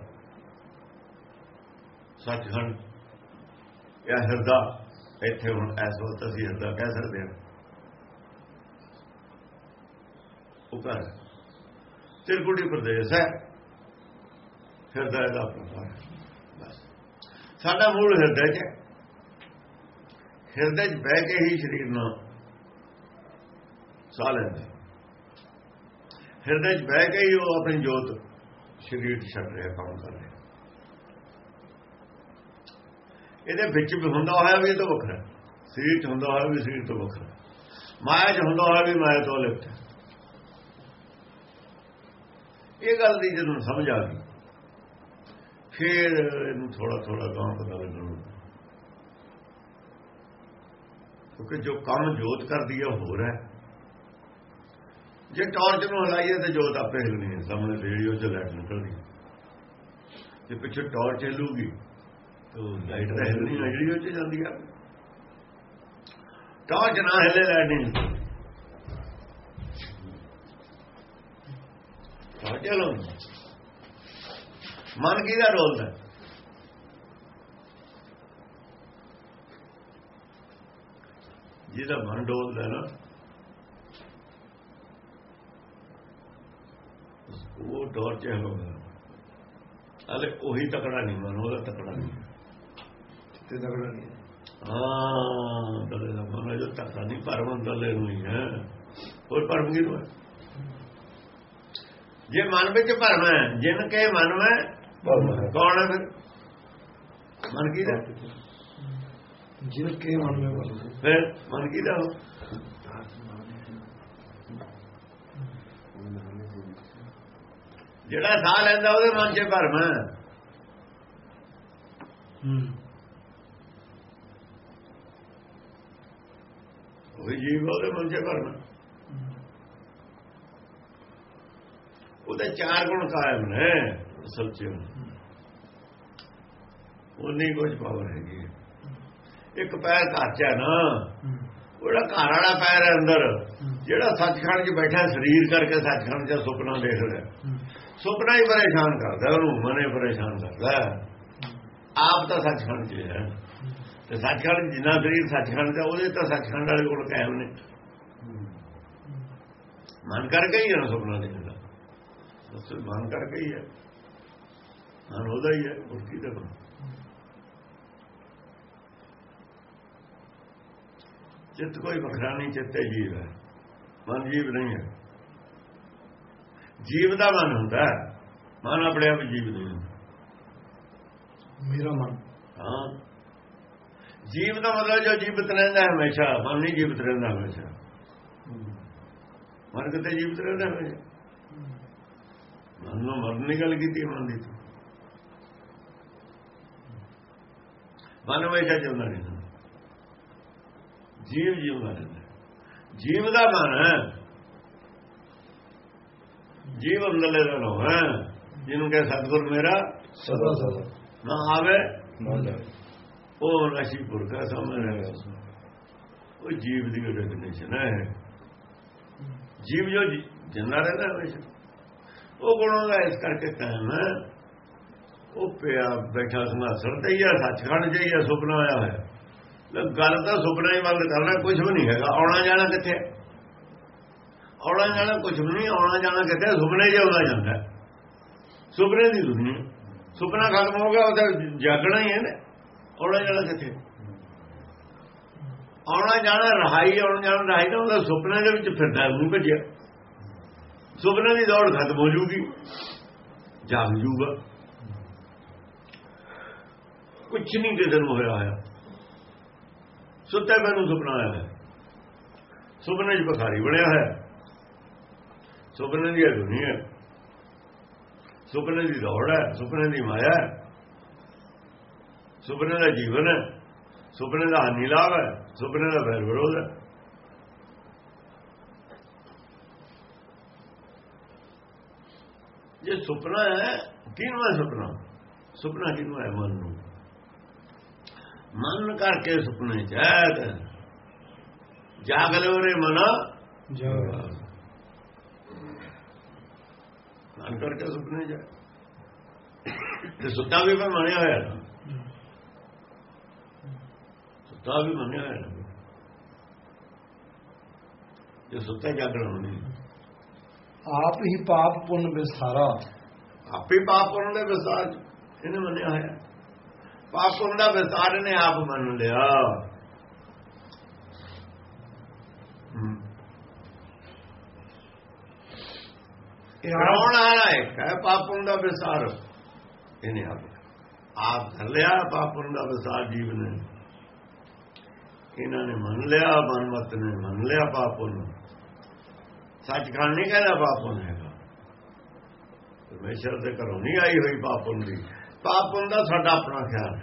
ਸੱਚਖੰਡ, ਇਹ ਹਿਰਦਾ, ਇੱਥੇ ਹੁਣ ਇਸ ਵਕਤ ਅਸੀਂ ਹਿਰਦਾ ਕਹਿ ਸਕਦੇ ਹਾਂ। ਉਹ ਘਰ ਤਿਰਕੁੜੀ ਪ੍ਰਦੇਸ਼ ਹੈ। ਹਿਰਦਾ ਦਾ ਆਪਣਾ ਬਸ। ਸਾਡਾ ਮੂਲ ਹਿਰਦਾ 'ਚ ਹੈ। ਹਿਰਦੇ 'ਚ ਬਹਿ ਕੇ ਹੀ ਸਰੀਰ ਨੂੰ ਸਾਹ ਲੈਂਦਾ। ਹਿਰਦੇ 'ਚ ਬਹਿ ਕੇ ਹੀ ਉਹ ਆਪਣੀ ਜੋਤ ਸਰੀਰ 'ਚ ਛੱਡ ਰਿਹਾ, ਕੰਮ ਕਰ ਰਿਹਾ। ਇਹਦੇ ਵਿੱਚ ਵੀ ਹੁੰਦਾ ਹੋਇਆ ਵੀ ਇਹ ਤੋਂ ਵੱਖਰਾ ਸਰੀਰ 'ਚ ਹੁੰਦਾ ਹੋਇਆ ਵੀ ਸਰੀਰ ਤੋਂ ਵੱਖਰਾ ਮਾਇਆ 'ਚ ਹੁੰਦਾ ਹੋਇਆ ਵੀ ਮਾਇਆ ਤੋਂ ਅਲੱਗ ਇਹ ਗੱਲ ਦੀ ਜਦੋਂ ਸਮਝ ਆ ਗਈ, ਫਿਰ ਇਹਨੂੰ ਥੋੜਾ ਥੋੜਾ ਗਾਂ ਪਤਾ ਲੱਗਣ ਕਿਉਂਕਿ ਜੋ ਕੰਮ ਜੋਤ ਕਰਦੀ ਹੈ ਹੋਰ ਹੈ। ਜੇ ਟਾਰਚ ਨੂੰ ਹਲਾਈਏ ਤੇ ਜੋਤ ਆਪੇ ਹਿਲਣੀ ਹੈ, ਸਾਹਮਣੇ ਰੇਡੀਓ 'ਚ ਲਾਈਟ ਨਿਕਲਦੀ ਜੇ ਪਿੱਛੇ ਟਾਰਚ ਚੱਲੂਗੀ ਤਾਂ ਲਾਈਟ ਤਾਂ ਹਿਲਣੀ ਹੈ ਰੇਡੀਓ 'ਚ ਜਾਂਦੀ ਆ। ਟਾਰਚ ਨਾ ਹਿਲੇ, ਲਾਈਟ ਨਹੀਂ ਨਿਕਲਦੀ ਹਾਂ ਚਲੋ ਮਨ ਕਿਹਦਾ ਰੋਲ ਹੈ ਜਿਹਦਾ ਮਨ ਡੋਲਦਾ ਨਾ ਉਹ ਡੋਰ ਚ ਹੋਗਾ ਹਲੇ ਉਹੀ ਤਕੜਾ ਨਹੀਂ ਮਨ ਉਹਦਾ ਤਕੜਾ ਨਹੀਂ। ਤੇ ਤਗੜਾ ਨਹੀਂ। ਹਾਂ ਦਲੇ ਦਾ ਮਨ ਜੋ ਤਕੜਾ ਨਹੀਂ ਪਰਮ ਦਲੇ ਨੂੰ ਹੀ ਹੈ। ਹੋਰ ਪਰਮ ਕੀ ਹੈ? ਜੇ ਮਨ ਵਿੱਚ ਭਰਮ ਹੈ ਜਿਨ ਕੇ ਮਨ ਵਿੱਚ ਕੌਣ ਹੈ ਮਨ ਕੀ ਦਾ? ਜਿਨ ਕੇ ਮਨ ਬਸ ਫਿਰ ਮਨ ਕੀ ਦਾ? ਜਿਹੜਾ ਸਾਹ ਲੈਂਦਾ ਉਹਦੇ ਮਨ 'ਚ ਭਰਮ ਹੈ। ਹੂੰ। ਉਹ ਜੀਵ ਉਹਦੇ ਮਨ 'ਚ ਭਰਮ ਹੈ ਉਹਦੇ ਚਾਰ ਗੁਣ ਕਾਇਮ ਨੇ ਅਸਲ 'ਚ ਉਨੀ ਕੁਝ ਪਾਵਰ ਹੈਗੀ। ਹੈ। ਇੱਕ ਪੈਰ ਘਰ 'ਚ ਹੈ ਨਾ ਉਹਦਾ ਘਰ ਵਾਲਾ ਪੈਰ ਹੈ ਅੰਦਰ, ਜਿਹੜਾ ਸੱਚਖੰਡ 'ਚ ਬੈਠਾ ਸਰੀਰ ਕਰਕੇ ਸੱਚਖੰਡ 'ਚ ਸੁਪਨਾ ਦੇਖ ਰਿਹਾ। ਸੁਪਨਾ ਹੀ ਪਰੇਸ਼ਾਨ ਕਰਦਾ ਉਹਨੂੰ ਮਨੇ ਪਰੇਸ਼ਾਨ ਕਰਦਾ ਆਪ ਤਾਂ ਸੱਚਖੰਡ 'ਚ ਹੈ। ਤੇ ਸੱਚਖੰਡ ਜਿੰਨਾ ਸਰੀਰ ਸੱਚਖੰਡ 'ਚ ਉਹਦੇ ਤਾਂ ਸੱਚਖੰਡ ਵਾਲੇ ਕੋਲ ਕਾਇਮ ਨੇ। ਮਨ ਕਰਕੇ ਹੀ ਹੈ ਨਾ ਸੁਪਨਾ ਦੇਖਦਾ ਬਸ ਮਨ ਕਰਕੇ ਹੀ ਹੈ। ਮਨ ਉਹਦਾ ਹੀ ਹੈ ਹੋਰ ਕੀ ਦੇਖੋ ਚਿੱਤ ਕੋਈ ਵੱਖਰਾ ਨਹੀਂ ਚਿੱਤੇ ਜੀਵ ਹੈ। ਮਨ ਜੀਵ ਨਹੀਂ ਹੈ। ਜੀਵ ਦਾ ਮਨ ਹੁੰਦਾ ਹੈ। ਮਨ ਆਪਣੇ ਆਪ ਜੀਵ ਨਹੀਂ ਹੁੰਦਾ। ਮੇਰਾ ਮਨ। ਹਾਂ। ਜੀਵ ਦਾ ਮਤਲਬ ਜੋ ਜੀਵਤ ਰਹਿੰਦਾ ਹੈ ਹਮੇਸ਼ਾ ਮਨ ਨਹੀਂ ਜੀਵਤ ਰਹਿੰਦਾ ਹਮੇਸ਼ਾ। ਮਨ ਕਿਤੇ ਜੀਵਤ ਰਹਿੰਦਾ ਹਮੇਸ਼ਾ? ਮਨ ਨੂੰ ਮਰਨ ਦੀ ਗੱਲ ਕੀਤੀ ਮਨ ਦੀ ਮਨ ਹਮੇਸ਼ਾ ਜਿਉਂਦਾ ਨਹੀਂ ਹੁੰਦਾ। ਜੀਵ ਜਿਉਂਦਾ ਰਹਿੰਦਾ। ਜੀਵ ਦਾ ਮਨ ਹੈ। ਜੀਵ ਅੰਦਰਲੇ ਦਾ ਨੋ ਹੈ। ਜਿਹਨੂੰ ਕਹੇ ਸਤਿਗੁਰ ਮੇਰਾ ਸਦਾ ਸਦਾ। ਨਾ ਆਵੇ। ਨਾ ਜਾਏ ਉਹ ਨਸ਼ੀਪੁਰ ਦਾ ਸਮਝ ਹੈ ਉਹ ਜੀਵ ਦੀ ਡੈਫੀਨੇਸ਼ਨ ਹੈ। ਜੀਵ ਜੋ ਜੀ- ਜਿੰਦਾ ਰਹਿੰਦਾ ਹਮੇਸ਼ਾ। ਉਹ ਗੁਣੋਂ ਦਾ ਇਸ ਕਰਕੇ ਕਾਇਮ ਹੈ ਉਹ ਪਿਆ ਬੈਠਾ ਸੰਘਾਸਣ ਤੇ ਹੀ ਆ, ਸੱਚਖੰਡ ਚ ਹੀ ਆ, ਸੁਪਨਾ ਆਇਆ ਹੋਇਆ। ਗੱਲ ਤਾਂ ਸੁਪਨਾ ਹੀ ਬੰਦ ਕਰਨਾ ਕੁਝ ਵੀ ਨਹੀਂ ਹੈਗਾ। ਆਉਣਾ ਜਾਣਾ ਕਿੱਥੇ? ਆਉਣਾ ਜਾਣਾ ਕੁਝ ਵੀ ਨਹੀਂ, ਆਉਣਾ ਜਾਣਾ ਕਿੱਥੇ? ਸੁਪਨੇ 'ਚ ਆਉਂਦਾ ਜਾਂਦਾ। ਸੁਪਨੇ ਦੀ ਦੁਨੀਆ। ਸੁਪਨਾ ਖਤਮ ਹੋ ਗਿਆ, ਉਹਦਾ ਜਾਗਣਾ ਹੀ ਹੈ ਨਾ। ਆਉਣਾ ਜਾਣਾ ਕਿੱਥੇ? ਆਉਣਾ ਜਾਣਾ, ਰਹਾਈ, ਆਉਣਾ ਜਾਣਾ, ਰਹਾਈ ਨਾ ਉਹਦਾ ਸੁਪਨੇ ਦੇ ਵਿੱਚ ਫਿਰਦਾ ਮੂੰਹ ਭੱਜਿਆ। ਸੁਪਨੇ ਦੀ ਦੌੜ ਖਤਮ ਹੋ ਜੂਗੀ। ਜਾਗ ਜੂਗਾ। ਕੁਝ ਨਹੀਂ ਕਿਸੇ ਨੂੰ ਹੋਇਆ ਹੋਇਆ ਸੁੱਤੇ ਮੈਨੂੰ ਸੁਪਨਾ ਆਇਆ ਹੈ। ਸੁਪਨੇ 'ਚ ਬਖਾਰੀ ਬਣਿਆ ਹੈ। ਸੁਪਨੇ ਦੀ ਇਹ ਦੁਨੀਆ ਹੈ। ਸੁਪਨੇ ਦੀ ਦੌੜ ਹੈ, ਸੁਪਨੇ ਦੀ ਮਾਇਆ ਹੈ। ਸੁਪਨੇ ਦਾ ਜੀਵਨ ਹੈ। ਸੁਪਨੇ ਦਾ ਹਾਨੀ ਲਾਭ ਹੈ। ਸੁਪਨੇ ਦਾ ਵੈਰ ਵਿਰੋਧ ਹੈ। ਜੇ ਸੁਪਨਾ ਹੈ ਕਿਹਨੂੰ ਹੈ ਸੁਪਨਾ? ਸੁਪਨਾ ਕਿਹਨੂੰ ਹੈ? ਮਨ ਨੂੰ। ਮਨ ਕਰਕੇ ਸੁਪਨੇ ਜਾਇਤ ਜਾਗ ਲੋ ਰੇ ਮਨਾ। ਜਾ ਮਨ ਕਰਕੇ ਸੁਪਨੇ ਜਾ ਤੇ ਸੁੱਤਾ ਵੀ ਮੈਂ ਮੰਨਿਆ ਹੋਇਆ ਸੁੱਤਾ ਵੀ ਮੰਨਿਆ ਹੋਇਆ ਜੇ ਸੁੱਤਾ ਜਾਗਣਾ ਨਹੀਂ ਆਪ ਹੀ ਪਾਪ ਪੁੰਨ ਵਿਸਾਰਾ। ਆਪੇ ਪਾਪ ਕਰਨ ਦੇ ਵਿਸਾਰ ਇਹਨੇ ਮੰਨਿਆ ਹੋਇਆ। ਪਾਪ ਕਰਨ ਦਾ ਵਿਸਾਰ ਇਹਨੇ ਆਪ ਮੰਨ ਲਿਆ। ਇਹ ਕਰਾਉਣ ਵਾਲਾ ਹੈ? ਕਹੇ ਪਾਪਨ ਦਾ ਵਿਸਾਰ? ਇਹਨੇ ਆਪ। ਆਪ ਕਰ ਲਿਆ ਪਾਪਨ ਦਾ ਵਿਸਾਰ ਜੀਵ ਨੇ। ਇਹਨਾਂ ਨੇ ਮੰਨ ਲਿਆ ਮਨਮਤ ਨੇ ਮੰਨ ਲਿਆ ਪਾਪਨ ਨੂੰ ਸੱਚ ਖਾਣ ਨਹੀਂ ਕਹਿੰਦਾ ਪਾਪਨ ਹੈਗਾ ਪਰਮੇਸ਼ਰ ਦੇ ਘਰੋਂ ਨਹੀਂ ਆਈ ਹੋਈ ਪਾਪਨ ਦੀ। ਪਾਪਨ ਦਾ ਸਾਡਾ ਆਪਣਾ ਖਿਆਲ।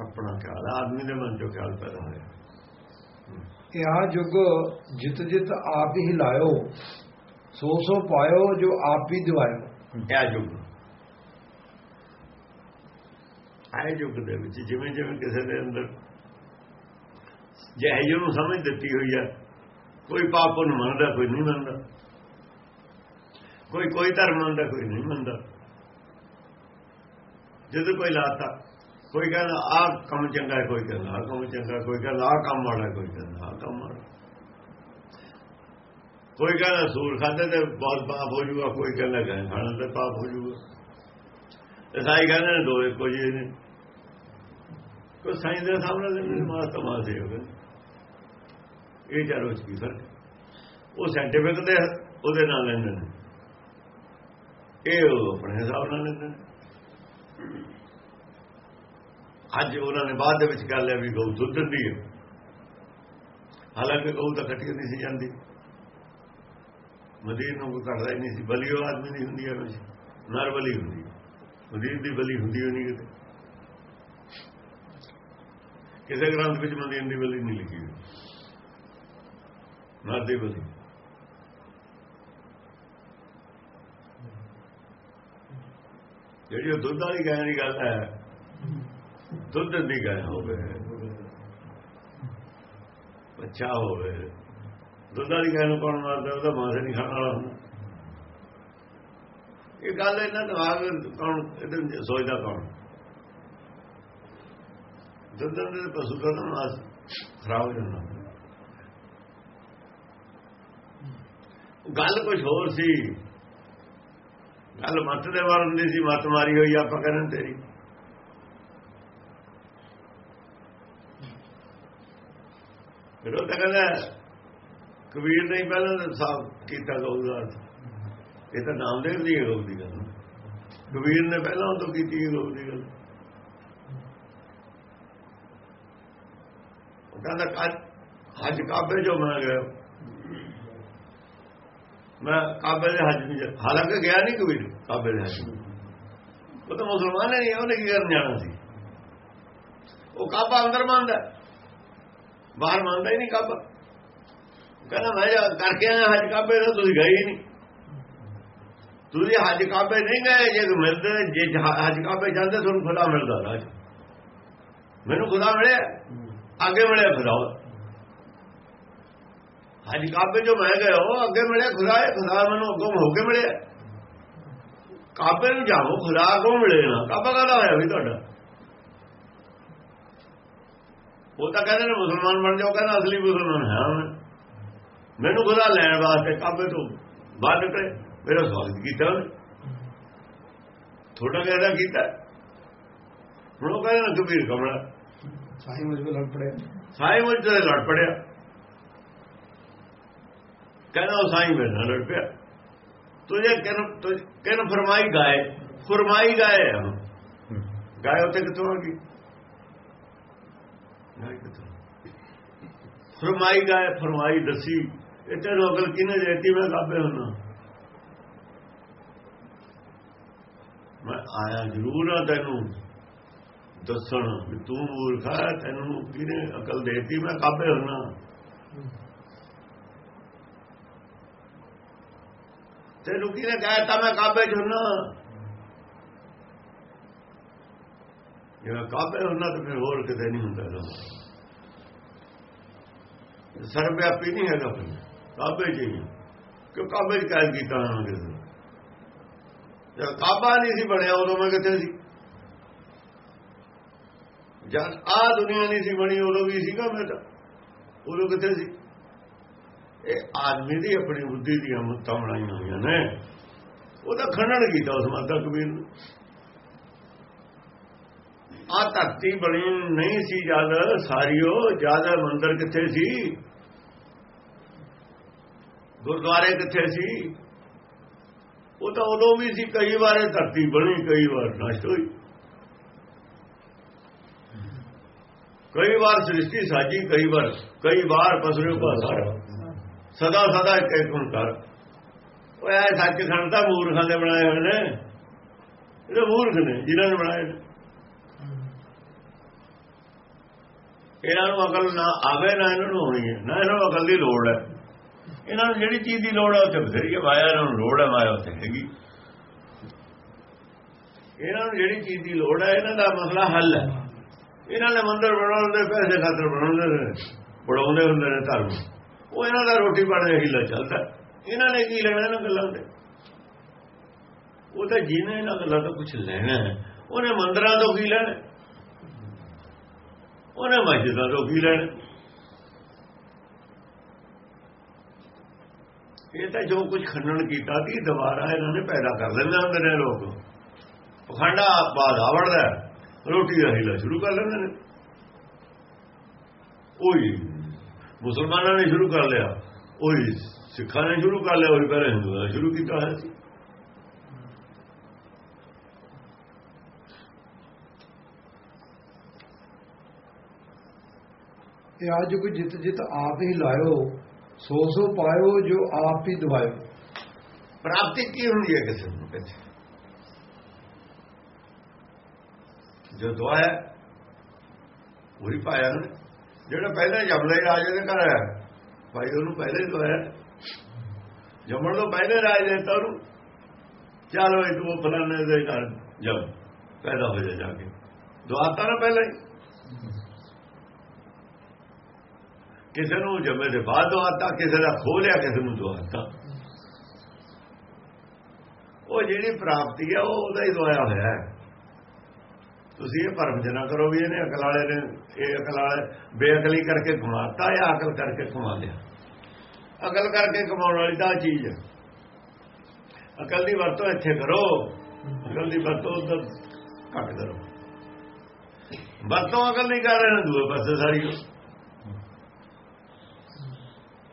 ਆਪਣਾ ਖਿਆਲ ਆਦਮੀ ਦੇ ਮਨ ਚੋਂ ਖਿਆਲ ਪੈਦਾ ਹੋਇਆ। ਇਹ ਆ ਜੁਗ ਜਿਤ ਜਿਤ ਆਪ ਹੀ ਲਾਇਓ ਸੋ ਸੋ ਪਾਇਓ ਜੋ ਆਪ ਹੀ ਦਿਵਾਇਓ। ਇਹ ਯੁੱਗ ਆਏ ਯੁੱਗ ਦੇ ਵਿੱਚ ਜਿਵੇਂ ਜਿਵੇਂ ਕਿਸੇ ਦੇ ਅੰਦਰ ਜੈ ਨੂੰ ਸਮਝ ਦਿੱਤੀ ਹੋਈ ਹੈ ਕੋਈ ਪਾਪ ਨੂੰ ਮੰਨਦਾ, ਕੋਈ ਨਹੀਂ ਮੰਨਦਾ। ਕੋਈ ਕੋਈ ਧਰਮ ਮੰਨਦਾ, ਕੋਈ ਨਹੀਂ ਮੰਨਦਾ। ਜਦੋਂ ਕੋਈ ਲਾਤਾ, ਕੋਈ ਕਹਿੰਦਾ, ਆਹ ਕੰਮ ਚੰਗਾ ਹੈ, ਕੋਈ ਕਹਿੰਦਾ, ਆਹ ਕੰਮ ਚੰਗਾ ਕੋਈ ਕਹਿੰਦਾ, ਆਹ ਕੰਮ ਵਾਲਾ ਕੋਈ ਕਹਿੰਦਾ, ਆਹ ਕੰਮ ਵਾਲਾ ਕੋਈ ਕਹਿੰਦਾ, ਸੂਰ ਖਾਦੇ ਤੇ ਬਹੁਤ ਪਾਪ ਹੋ ਜੂਗਾ। ਕੋਈ ਕਹਿੰਦਾ ਗਏ ਖਾਣ ਤੇ ਪਾਪ ਹੋ ਜੂਗਾ। ਇਸਾਈ ਕਹਿੰਦੇ ਨੇ, ਦੋ ਇੱਕੋ ਜਿਹੇ ਨੇ। ਕੋਈ ਸਾਈਂ ਦੇ ਸਾਹਮਣੇ ਦੇ ਮਾਸ ਤਮਾਸੇ ਹੋ ਗਏ। ਇਹ ਚਾਰੋ ਚ ਕੀ ਫ਼ਰਕ ਉਹ ਸਾਇੰਟਿਫਿਕ ਦੇ ਉਹਦੇ ਨਾਲ ਲੈਂਦੇ ਨੇ। ਇਹ ਉਹ ਆਪਣੇ ਹਿਸਾਬ ਨਾਲ ਲੈਂਦੇ ਨੇ। ਅੱਜ ਉਹਨਾਂ ਨੇ ਬਾਅਦ ਦੇ ਵਿੱਚ ਕਰ ਲਿਆ ਵੀ ਗਊ ਦੁੱਧ ਦਿੰਦੀ ਹੈ। ਹਾਲਾਂਕਿ ਗਊ ਤਾਂ ਕੱਟੀ ਨਹੀਂ ਸੀ ਜਾਂਦੀ। ਮਦੀਰ ਨੂੰ ਕੋਈ ਕਰਦਾ ਹੀ ਨਹੀਂ ਸੀ। ਬਲੀ ਉਹ ਆਦਮੀ ਨਹੀਂ ਹੁੰਦੀ ਹੈ ਨਰ ਬਲੀ ਹੁੰਦੀ ਮਦੀਰ ਦੀ ਬਲੀ ਹੁੰਦੀ ਹੋਣੀ ਕਿਤੇ। ਕਿਸੇ ਗ੍ਰੰਥ ਵਿੱਚ ਮਦੀਨ ਦੀ ਬਲੀ ਨਹੀਂ ਲਿਖੀ ਹੋਈ। ਨਰ ਦੀ ਬਲੀ ਜਿਹੜੀ ਉਹ ਦੁੱਧ ਵਾਲੀ ਗਾਂ ਦੀ ਗੱਲ ਹੈ, ਦੁੱਧ ਦੀ ਗਾਂ ਹੋਵੇ ਬੱਚਾ ਹੋਵੇ, ਦੁੱਧ ਵਾਲੀ ਗਾਂ ਨੂੰ ਕੌਣ ਮਾਰਦਾ ਉਹਦਾ ਮਾਸ ਨਹੀਂ ਖਾਣ ਵਾਲਾ ਹੁੰਦਾ। ਇਹ ਗੱਲ ਇਹਨਾਂ ਦਿਮਾਗ ਕੌਣ, ਇਹਦੇ ਸੋਚਦਾ ਕੌਣ? ਦੁੱਧ ਦੇ ਪਸ਼ੂ ਦਾ ਮਾਸ ਖਰਾਬ ਹੋ ਜਾਂਦਾ ਗੱਲ ਕੁਝ ਹੋਰ ਸੀ। ਗੱਲ ਮੱਤ ਦੇ ਵਾਰਨ ਦੀ ਸੀ, ਮੱਤ ਮਾਰੀ ਹੋਈ ਆਪਾਂ ਕਰਨ ਤੇਰੀ। ਫਿਰ ਉਹ ਤਾਂ ਕਹਿੰਦਾ, ਕਬੀਰ ਨੇ ਪਹਿਲਾਂ ਸਾਫ਼ ਕੀਤਾ ਗਊਦਾ ਇਹ ਤਾਂ ਨਾਮਦੇਵ ਦੀ ਗਊ ਦੀ ਗੱਲ। ਕਬੀਰ ਨੇ ਪਹਿਲਾਂ ਉਹ ਤੋਂ ਕੀਤੀ ਗਊ ਦੀ ਗੱਲ। ਉਹ ਕਹਿੰਦਾ ਅੱਜ ਕਾਬੇ ਜੋ ਬਣਾ ਗਿਆ। ਮੈਂ ਕਾਬੇ ਦੇ ਹੱਜ ਨਹੀਂ ਹਾਲਾਂਕਿ ਗਿਆ ਨਹੀਂ ਕਬੀਰ ਕਾਬੇ ਦੇ ਹੱਜ ਉਹ ਤਾਂ ਮੁਸਲਮਾਨ ਨਹੀਂ, ਉਹਨੇ ਕੀ ਕਰਨ ਜਾਣਾ ਸੀ? ਉਹ ਕਾਬਾ ਅੰਦਰ ਮੰਨਦਾ। ਬਾਹਰ ਮੰਨਦਾ ਹੀ ਨਹੀਂ ਕਾਬਾ। ਕਹਿੰਦਾ, ਮੈਂ ਕਰਕੇ ਆਇਆ ਹੱਜ ਕਾਬੇ ਦਾ, ਤੁਸੀਂ ਗਏ ਹੀ ਨਹੀਂ। ਤੁਸੀਂ ਹੱਜ ਕਾਬੇ ਨਹੀਂ ਗਏ, ਜੇ ਮਿਲਦੇ, ਜੇ ਹੱਜ ਕਾਬੇ ਜਾਂਦੇ, ਤੁਹਾਨੂੰ ਖੁਦਾ ਮਿਲਦਾ ਰਾਜ ਮੈਨੂੰ ਖੁਦਾ ਮਿਲਿਆ। ਅੱਗੇ ਮਿਲਿਆ ਖੁਦਾ ਹਜ ਕਾਬੇ ਜੋ ਮੈਂ ਗਿਆ ਉਹ ਅੱਗੇ ਮਿਲਿਆ ਖੁਦਾ ਹੈ ਖੁਦਾ ਮੈਨੂੰ ਅੱਗੋਂ ਹੋ ਕੇ ਮਿਲਿਆ। ਕਾਬੇ ਨੂੰ ਜਾਵੋ ਖੁਦਾ ਕੋ ਮਿਲੇ ਨਾ। ਕਾਬਾ ਕਹਦਾ ਹੋਇਆ ਵੀ ਤੁਹਾਡਾ? ਉਹ ਤਾਂ ਕਹਿੰਦੇ ਨੇ ਮੁਸਲਮਾਨ ਬਣ ਜਾਓ ਕਹਿੰਦਾ ਅਸਲੀ ਮੁਸਲਮਾਨ ਹੈ ਮੈਨੂੰ ਖੁਦਾ ਲੈਣ ਵਾਸਤੇ ਕਾਬੇ ਤੋਂ ਬਾਹਰ ਨਿਕਲੇ ਮੇਰਾ ਸਵਾਗਤ ਕੀਤਾ ਥੋੜਾ ਕਹਿੰਦਾ ਕੀਤਾ? ਹੁਣ ਉਹ ਕਹਿੰਦਾ ਕਬੀਰ ਕਮਲਾ। ਸਾਈ ਮੁਝ ਲੜ ਪੜਿਆ। ਸਾਈ ਮੁਝ ਤੇ ਲੜ ਪੜਿਆ। ਕਹਿੰਦਾ ਉਹ ਸਾਈ ਮੇਰੇ ਨਾਲ ਲੜ ਪਿਆ। ਤੁਝੇ ਕਿਨ ਕਿਨ ਫਰਮਾਈ ਗਾਏ? ਫਰਮਾਈ ਗਾਏ ਗਾਏ ਉੱਤੇ ਕਿੱਥੋਂ ਆ ਗਈ? ਫਰਮਾਈ ਗਾਏ ਫਰਮਾਈ ਦਸੀ। ਤੈਨੂੰ ਅਕਲ ਕਿਨੇ ਦੇਤੀ? ਮੈਂ ਕਾਬੇ ਹੁੰਨਾ। ਮੈਂ ਆਇਆ ਜ਼ਰੂਰ ਆ ਤੈਨੂੰ ਦੱਸਣ ਵੀ ਤੂੰ ਮੂਰਖਾ ਤੈਨੂੰ ਕਿਨੇ ਅਕਲ ਦੇਤੀ? ਮੈਂ ਕਾਬੇ ਹੁੰਨਾ। ਤੈਨੂੰ ਕਿਹਨੇ ਕਹਿਤਾ ਮੈਂ ਕਾਬੇ ਚ ਹੁੰਨਾ ਜੇ ਕਾਬੇ ਹੁੰਨਾ ਤਾਂ ਫਿਰ ਹੋਰ ਕਿਤੇ ਨਹੀਂ ਹੁੰਦਾ ਨਾ ਸਰਵਿਆਪੀ ਨਹੀਂ ਹੈਗਾ ਫਿਰ ਕਾਬੇ ਚ ਹੀ ਕਿਉਂ ਕਾਬੇ ਚ ਕਾਇਦ ਕੀਤਾ ਉਹਨਾਂ ਨੇ ਜਦ ਕਾਬਾ ਨਹੀਂ ਸੀ ਬਣਿਆ ਉਦੋਂ ਮੈਂ ਕਿੱਥੇ ਸੀ ਜਦ ਆ ਦੁਨੀਆ ਨਹੀਂ ਸੀ ਬਣੀ ਉਦੋਂ ਵੀ ਸੀਗਾ ਮੈਂ ਤਾਂ ਉਦੋਂ ਕਿੱਥੇ ਸੀ ਇਹ ਆਦਮੀ ਦੀ ਆਪਣੀ ਬੁੱਧੀ ਦੀਆਂ ਮੁੱਤਾਂ ਬਣਾਈਆਂ ਹੋਈਆਂ ਨੇ। ਉਹਦਾ ਖੰਡਨ ਕੀਤਾ ਉਸ ਮਾਤਾ ਕਬੀਰ ਨੂੰ। ਆ ਧਰਤੀ ਬਣੀ ਨਹੀਂ ਸੀ ਜਦ, ਸਾਰੀਓ, ਜਦ ਮੰਦਰ ਕਿੱਥੇ ਸੀ? ਗੁਰਦੁਆਰੇ ਕਿੱਥੇ ਸੀ? ਉਹ ਤਾਂ ਉਦੋਂ ਵੀ ਸੀ, ਕਈ ਵਾਰ ਧਰਤੀ ਬਣੀ, ਕਈ ਵਾਰ ਨਸ਼ਟ ਹੋਈ। ਕਈ ਵਾਰ ਸ੍ਰਿਸ਼ਟੀ ਸਾਜੀ, ਕਈ ਵਾਰ ਕਈ ਵਾਰ ਪਸਰੇ ਭਾਸਾ ਸਦਾ ਸਦਾ ਇੱਕ ਇੱਕ ਕਰ। ਉਹ ਐ ਸੱਚ ਖੰਡਤਾ ਮੂਰਖਾਂ ਦੇ ਬਣਾਏ ਹੋਏ ਨੇ। ਇਹ ਮੂਰਖ ਨੇ, ਜਿਨ੍ਹਾਂ ਨੇ ਬਣਾਏ ਨੇ। ਇਹਨਾਂ ਨੂੰ ਅਕਲ ਨਾ ਆਵੇ, ਨਾ ਇਹਨਾਂ ਨੂੰ ਹੋਣੀ ਹੈ, ਨਾ ਇਹਨਾਂ ਨੂੰ ਅਕਲ ਦੀ ਲੋੜ ਹੈ। ਇਹਨਾਂ ਨੂੰ ਜਿਹੜੀ ਚੀਜ਼ ਦੀ ਲੋੜ ਹੈ, ਉਹ ਤੇ ਬਥੇਰੀ ਹੈ। ਮਾਇਆ ਨੂੰ ਲੋੜ ਹੈ, ਮਾਇਆ ਉੱਥੇ ਹੈਗੀ। ਇਹਨਾਂ ਨੂੰ ਜਿਹੜੀ ਚੀਜ਼ ਦੀ ਲੋੜ ਹੈ, ਇਹਨਾਂ ਦਾ ਮਸਲਾ ਹੱਲ ਹੈ। ਇਹਨਾਂ ਨੇ ਮੰਦਰ ਬਣਾਉਣ ਦੇ ਪੈਸੇ ਖਾਤਰ ਬਣਾਉਂਦੇ ਨੇ, ਬਣਾਉਂਦੇ ਹੁੰਦੇ ਨੇ ਧਰਮ। ਉਹ ਇਹਨਾਂ ਦਾ ਰੋਟੀ ਪਾਣੀ ਦਾ ਹੀਲਾ ਚੱਲਦਾ। ਇਹਨਾਂ ਨੇ ਕੀ ਲੈਣਾ, ਇਹਨਾਂ ਗੱਲਾਂ ਤੇ? ਉਹ ਤਾਂ ਜਿਹਨੇ ਇਹਨਾਂ ਗੱਲਾਂ ਤੋਂ ਕੁਝ ਲੈਣਾ, ਉਹਨੇ ਮੰਦਰਾਂ ਤੋਂ ਕੀ ਲੈਣਾ? ਉਹਨੇ ਮਸਜਿਦਾਂ ਤੋਂ ਕੀ ਲੈਣਾ? ਇਹ ਤਾਂ ਜੋ ਕੁਝ ਖੰਡਨ ਕੀਤਾ ਸੀ, ਦੁਬਾਰਾ ਇਹਨਾਂ ਨੇ ਪੈਦਾ ਕਰ ਲੈਂਦੇ ਹੁੰਦੇ ਨੇ ਲੋਕ। ਪਖੰਡਾ ਬਾਦ ਆਵੜਦਾ ਰੋਟੀ ਦਾ ਹੀਲਾ ਸ਼ੁਰੂ ਕਰ ਲੈਂਦੇ ਨੇ। ਉਹੀ ਮੁਸਲਮਾਨਾਂ ਨੇ ਸ਼ੁਰੂ ਕਰ ਲਿਆ। ਉਹੀ ਸਿੱਖਾਂ ਨੇ ਸ਼ੁਰੂ ਕਰ ਲਿਆ ਉਹੀ ਪਹਿਲੇ ਹਿੰਦੂਆਂ ਨੇ ਸ਼ੁਰੂ ਕੀਤਾ ਹੈ ਸੀ। ਇਹ ਅੱਜ ਕੋਈ ਜਿਤ ਜਿਤ ਆਪ ਹੀ ਲਾਇਓ ਸੋ ਸੋ ਪਾਇਓ ਜੋ ਆਪ ਹੀ ਦਵਾਇਓ। ਪ੍ਰਾਪਤੀ ਕੀ ਹੁੰਦੀ ਹੈ ਕਿਸੇ ਨੂੰ ਕਹਿੰਦੇ ਜੋ ਹੈ ਉਹੀ ਪਾਇਆ ਨੇ ਜਿਹੜਾ ਪਹਿਲਾਂ ਜਮਲੇ ਰਾਜੇ ਦੇ ਘਰ ਹੈ ਭਾਈ ਉਹਨੂੰ ਪਹਿਲੇ ਹੀ ਦਵਾਇਆ। ਜੰਮਣ ਤੋਂ ਪਹਿਲੇ ਰਾਜ ਦਿੱਤਾ ਉਹਨੂੰ। ਚਲੋ ਇਹ ਤੂੰ ਫਲਾਣੇ ਦੇ ਘਰ ਜਾ ਪੈਦਾ ਹੋ ਜਾ ਜਾ ਕੇ। ਦੁਆਤਾ ਨਾ ਪਹਿਲਾਂ ਹੀ। ਕਿਸੇ ਨੂੰ ਜੰਮੇ ਦੇ ਬਾਅਦ ਦੁਆਤਾ ਕਿਸੇ ਦਾ ਖੋਲਿਆ ਕਿਸੇ ਨੂੰ ਦੁਆਤਾ ਉਹ ਜਿਹੜੀ ਪ੍ਰਾਪਤੀ ਹੈ ਉਹ ਉਹਦਾ ਹੀ ਦਵਾਇਆ ਹੋਇਆ ਹੈ। ਤੁਸੀਂ ਇਹ ਭਰਮ ਜਨਾ ਕਰੋ ਵੀ ਇਹਨੇ ਅਕਲ ਵਾਲੇ ਨੇ, ਇਹ ਅਕਲ ਵਾਲੇ ਬੇਅਕਲੀ ਕਰਕੇ ਘੁਮਾਤਾ ਜਾਂ ਅਕਲ ਕਰਕੇ ਘੁਮਾ ਲਿਆ ਅਕਲ ਕਰਕੇ ਕਮਾਉਣ ਵਾਲੀ ਤਾਂ ਚੀਜ਼ ਹੈ ਅਕਲ ਦੀ ਵਰਤੋਂ ਇੱਥੇ ਕਰੋ, ਅਕਲ ਦੀ ਵਰਤੋਂ ਉਧਰ ਘੱਟ ਕਰੋ। ਵਰਤੋਂ ਅਕਲ ਨਹੀਂ ਕਰ ਰਹੇ ਨੇ, ਦੂਏ ਪਾਸੇ ਸਾਰੀ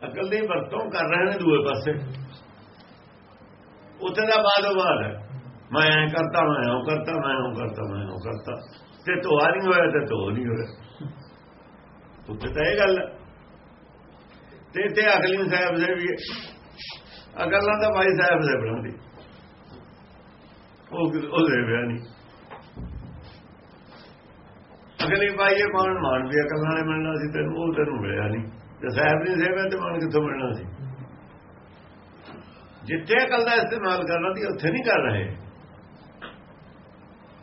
ਅਕਲ ਦੀ ਵਰਤੋਂ ਕਰ ਰਹੇ ਨੇ ਦੂਏ ਪਾਸੇ। ਉੱਥੇ ਦਾ ਬਾਦੋ ਬਾਦ ਹੈ। ਮੈਂ ਐ ਕਰਤਾ, ਮੈਂ ਉਹ ਕਰਤਾ, ਮੈਂ ਉਹ ਕਰਤਾ, ਮੈਂ ਉਹ ਕਰਤਾ। ਤੇ ਧੋਆ ਨਹੀਂ ਹੋਇਆ ਤੇ ਧੋ ਨਹੀਂ ਹੋਇਆ। ਉੱਥੇ ਤਾਂ ਇਹ ਗੱਲ? ਤੇ ਤੇ ਅਗਲੀ ਸਾਹਿਬ ਦੇ ਵੀ ਅਗਲਾਂ ਦਾ ਭਾਈ ਸਾਹਿਬ ਦੇ ਬਣਾਉਂਦੀ ਉਹ ਉਹਦੇ ਵਿਆਹ ਨਹੀਂ ਅਗਲੀ ਭਾਈ ਇਹ ਮਾਨ ਮਾਨ ਵੀ ਅਕਲ ਨਾਲੇ ਮਿਲਣਾ ਸੀ ਤੇ ਉਹ ਤੈਨੂੰ ਮਿਲਿਆ ਨਹੀਂ ਤੇ ਸਾਹਿਬ ਨਹੀਂ ਸੇਵਾ ਤੇ ਮਾਨ ਕਿੱਥੋਂ ਮਿਲਣਾ ਸੀ? ਜਿੱਥੇ ਅਕਲ ਦਾ ਇਸਤੇਮਾਲ ਕਰਨਾ ਸੀ, ਉੱਥੇ ਨਹੀਂ ਕਰ ਰਹੇ।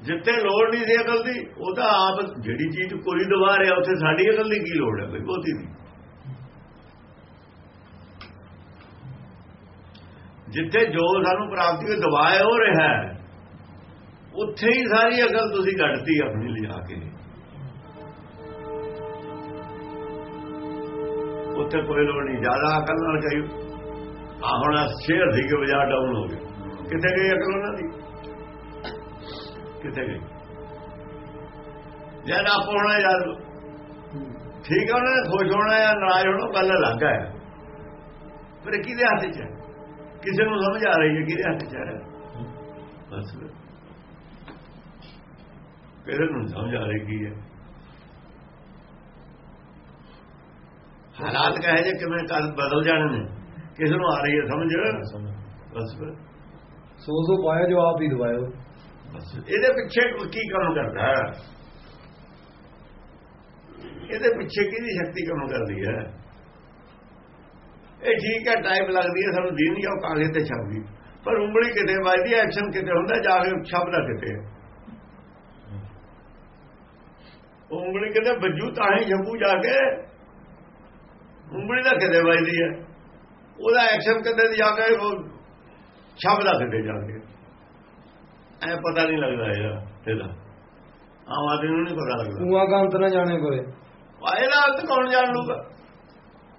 ਜਿੱਥੇ ਲੋੜ ਨਹੀਂ ਸੀ ਅਕਲ ਦੀ, ਉਹ ਤਾਂ ਆਪ ਜਿਹੜੀ ਚੀਜ਼ ਕੋਈ ਦਵਾ ਰਿਹਾ, ਉੱਥੇ ਸਾਡੀ ਅਕਲ ਦੀ ਕੀ ਲੋੜ ਹੈ? ਬਈ ਬਹੁਤੀ ਦੀ ਜਿੱਥੇ ਜੋ ਸਾਨੂੰ ਪ੍ਰਾਪਤੀ ਹੋਈ ਦਵਾਏ ਹੋ ਰਿਹਾ ਉੱਥੇ ਹੀ ਸਾਰੀ ਅਕਲ ਤੁਸੀਂ ਘੜਤੀ ਆਪਣੀ ਲਿਆ ਕੇ। ਉੱਥੇ ਕੋਈ ਲੋੜ ਨਹੀਂ, ਜ਼ਿਆਦਾ ਅਕਲ ਨਾਲ ਕਹੀ ਆ ਹੁਣ ਸ਼ੇਅਰ ਸੀ ਕਿ ਬਾਜ਼ਾਰ ਡਾਊਨ ਹੋ ਗਿਆ ਕਿੱਥੇ ਗਈ ਅਕਲ ਉਹਨਾਂ ਕਿੱਥੇ ਗਈ ਜਦ ਆਪ ਹੋਣਾ ਯਾਰ ਠੀਕ ਹੈ ਉਹਨਾਂ ਨੇ ਖੁਸ਼ ਹੋਣਾ ਜਾਂ ਨਾਰਾਜ਼ ਹੋਣਾ ਗੱਲ ਅਲੱਗ ਹੈ ਪਰ ਕਿਹਦੇ ਹੱਥ 'ਚ ਕਿਸੇ ਨੂੰ ਸਮਝ ਆ ਰਹੀ ਹੈ ਕਿਹਦੇ ਹੱਥ 'ਚ ਹੈ ਬਸ। ਕਿਸੇ ਨੂੰ ਸਮਝ ਆ ਰਹੀ ਕੀ ਹੈ ਹਾਲਾਤ ਕਹੇ ਜੇ ਕਿਵੇਂ ਕੱਲ ਬਦਲ ਜਾਣੇ ਨੇ ਕਿਸੇ ਨੂੰ ਆ ਰਹੀ ਹੈ ਸਮਝ। ਬਸ। ਸੋ ਸੋ ਪਾਇਆ ਜੋ ਆਪ ਹੀ ਦਵਾਇਓ। ਇਹਦੇ ਪਿੱਛੇ ਕੀ ਕੰਮ ਕਰਦਾ ਇਹਦੇ ਪਿੱਛੇ ਕਿਹਦੀ ਸ਼ਕਤੀ ਕੰਮ ਕਰਦੀ ਹੈ? ਇਹ ਠੀਕ ਹੈ ਟਾਈਮ ਲੱਗਦੀ ਹੈ, ਸਾਨੂੰ ਦੀਨ ਜਾਂ ਕਾਗਜ਼ ਤੇ ਛਪਦੀ। ਪਰ ਉਂਗਲੀ ਕਿਤੇ ਵੱਜਦੀ ਹੈ ਐਕਸ਼ਨ ਕਿਤੇ ਹੁੰਦਾ, ਜਾ ਕੇ ਛਪਦਾ ਕਿਤੇ ਉਂਗਲੀ ਕਿਤੇ ਵੱਜੂ ਤਾਂ ਹੀ ਛਪੂ ਜਾ ਕੇ। ਉਂਗਲੀ ਦਾ ਕਿਤੇ ਵੱਜਦੀ ਹੈ। ਉਹਦਾ ਐਕਸ਼ਨ ਕਿਤੇ ਜਾ ਕੇ ਛਪਦਾ ਕਿਤੇ ਜਾ ਕੇ। ਐ ਪਤਾ ਨਹੀਂ ਲੱਗਦਾ ਇਹਦਾ ਇਹਦਾ। ਆਮ ਆਦਮੀ ਨੂੰ ਨਹੀਂ ਪਤਾ ਲੱਗਦਾ। ਉਹਾਂ ਕਾ ਅੰਤ ਨਾ ਜਾਣੇ ਕੋਏ ਇਹਦਾ ਅੰਤ ਕੌਣ ਜਾਣ ਲੂਗਾ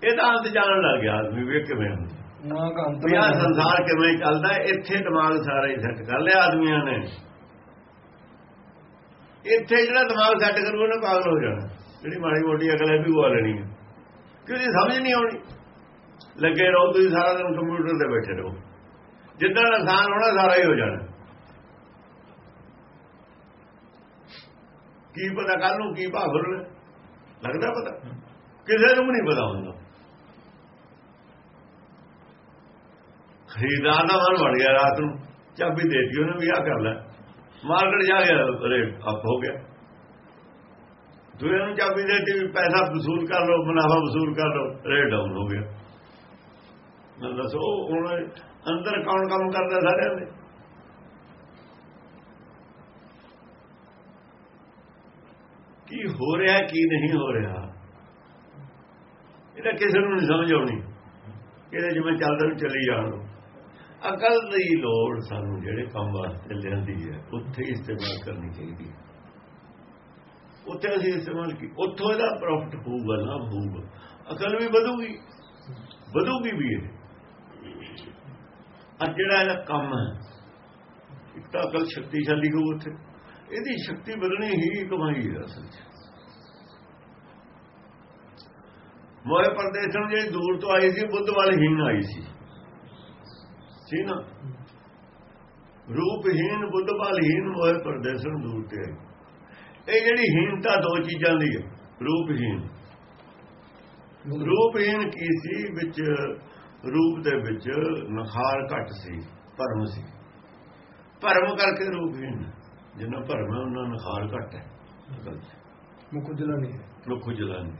ਇਹਦਾ ਅੰਤ ਜਾਣਨ ਲੱਗ ਗਿਆ ਆਦਮੀ ਵੇਖ ਕਿਵੇਂ ਅੰਤ ਨਾ ਆਹ ਜਾਣੇ। ਸੰਸਾਰ ਕਿਵੇਂ ਚੱਲਦਾ ਇੱਥੇ ਦਿਮਾਗ ਸਾਰਾ ਹੀ ਸੈੱਟ ਕਰ ਲਿਆ ਆਦਮੀਆਂ ਨੇ। ਇੱਥੇ ਜਿਹੜਾ ਦਿਮਾਗ ਸੈੱਟ ਕਰੂ ਉਹਨੇ ਪਾਗਲ ਹੋ ਜਾਣਾ। ਜਿਹੜੀ ਮਾੜੀ ਮੋਟੀ ਅਕਲ ਹੈ ਵੀ ਉਹ ਲੈਣੀ ਹੈ। ਕਿਉਂਕਿ ਸਮਝ ਨਹੀਂ ਆਉਣੀ। ਲੱਗੇ ਰਹੋ ਤੁਸੀਂ ਸਾਰਾ ਦਿਨ ਕੰਪਿਊਟਰ ਤੇ ਬੈਠੇ ਰਹੋ। ਜਿੱਦਾਂ ਇਨਸਾਨ ਹੋਣਾ ਸਾਰਾ ਹੀ ਹੋ ਜਾਣਾ। ਕੀ ਪਤਾ ਕੱਲ ਨੂੰ ਕੀ ਭਾਵ ਹੋਣਾ ਲੱਗਦਾ ਪਤਾ? ਕਿਸੇ ਨੂੰ ਵੀ ਨਹੀਂ ਪਤਾ ਹੁੰਦਾ। ਖਰੀਦਾਰ ਦਾ ਮਨ ਬਣ ਗਿਆ ਰਾਤ ਨੂੰ। ਚਾਬੀ ਦੇਤੀ ਉਹਨੇ ਵੀ ਆ ਕਰ ਲੈ। ਮਾਰਕੀਟ ਜਾ ਗਿਆ ਰੇਟ ਅਪ ਹੋ ਗਿਆ। ਦੂਏ ਨੂੰ ਚਾਬੀ ਦੇਤੀ ਵੀ ਪੈਸਾ ਵਸੂਲ ਕਰ ਲਓ, ਮੁਨਾਫਾ ਵਸੂਲ ਕਰ ਲਓ, ਰੇਟ ਡਾਊਨ ਹੋ ਗਿਆ। ਮੈਂ ਦੱਸੋ ਹੁਣ ਅੰਦਰ ਕੌਣ ਕੰਮ ਕਰਦਾ ਸਾਰਿਆਂ ਦੇ? ਕੀ ਹੋ ਰਿਹਾ, ਕੀ ਨਹੀਂ ਹੋ ਰਿਹਾ? ਇਹਦਾ ਕਿਸੇ ਨੂੰ ਨਹੀਂ ਸਮਝ ਆਉਣੀ। ਇਹਦੇ ਜਿਵੇਂ ਚੱਲਦਾ ਨੂੰ ਚੱਲੀ ਜਾਣ। ਅਕਲ ਦੀ ਲੋੜ ਸਾਨੂੰ ਜਿਹੜੇ ਕੰਮ ਵਾਸਤੇ ਲੈਂਦੀ ਹੈ, ਉੱਥੇ ਹੀ ਇਸਤੇਮਾਲ ਕਰਨੀ ਚਾਹੀਦੀ ਹੈ। ਉੱਥੇ ਅਸੀਂ ਇਸਤੇਮਾਲ ਕੀ ਉੱਥੋਂ ਇਹਦਾ ਪ੍ਰੋਫਿਟ ਹੋਊਗਾ ਨਾ ਹੋਊਗਾ। ਅਕਲ ਵੀ ਵਧੂਗੀ ਵਧੂਗੀ ਵੀ ਇਹ। ਆ ਜਿਹੜਾ ਇਹਦਾ ਕੰਮ ਹੈ, ਇੱਕ ਤਾਂ ਅਕਲ ਸ਼ਕਤੀਸ਼ਾਲੀ ਹੋਊ ਉੱਥੇ। ਇਹਦੀ ਸ਼ਕਤੀ ਵਧਣੀ ਹੀ ਕਮਾਈ ਹੈ ਅਸਲ 'ਚ। ਮੋਏ ਪਰਦੇਸੋਂ ਜਿਹੜੀ ਦੂਰ ਤੋਂ ਆਈ ਸੀ ਬੁੱਧ ਵਾਲੀ ਹੀਨ ਆਈ ਸੀ। ਸੀ ਨਾ? ਰੂਪਹੀਨ ਬੁੱਧ ਵਾਲੀਹੀਨ ਮੋਏ ਪਰਦੇਸੋਂ ਦੂਰ ਤੇ ਇਹ ਜਿਹੜੀ ਹੀਨਤਾ ਦੋ ਚੀਜ਼ਾਂ ਦੀ ਹੈ ਰੂਪਹੀਨ ਰੂਪਹੀਨ ਕੀ ਸੀ? ਵਿੱਚ ਰੂਪ ਦੇ ਵਿੱਚ ਨਖਾਰ ਘੱਟ ਸੀ ਭਰਮ ਸੀ। ਭਰਮ ਕਰਕੇ ਰੂਪਹੀਨ ਜਿੰਨਾ ਭਰਮ ਹੈ ਉਹਨਾਂ ਨਖਾਰ ਘੱਟ ਹੈ। ਮੁਖ ਜਲਾ ਨਹੀਂ ਹੈ। ਮੁੱਖ ਜਲਾਨ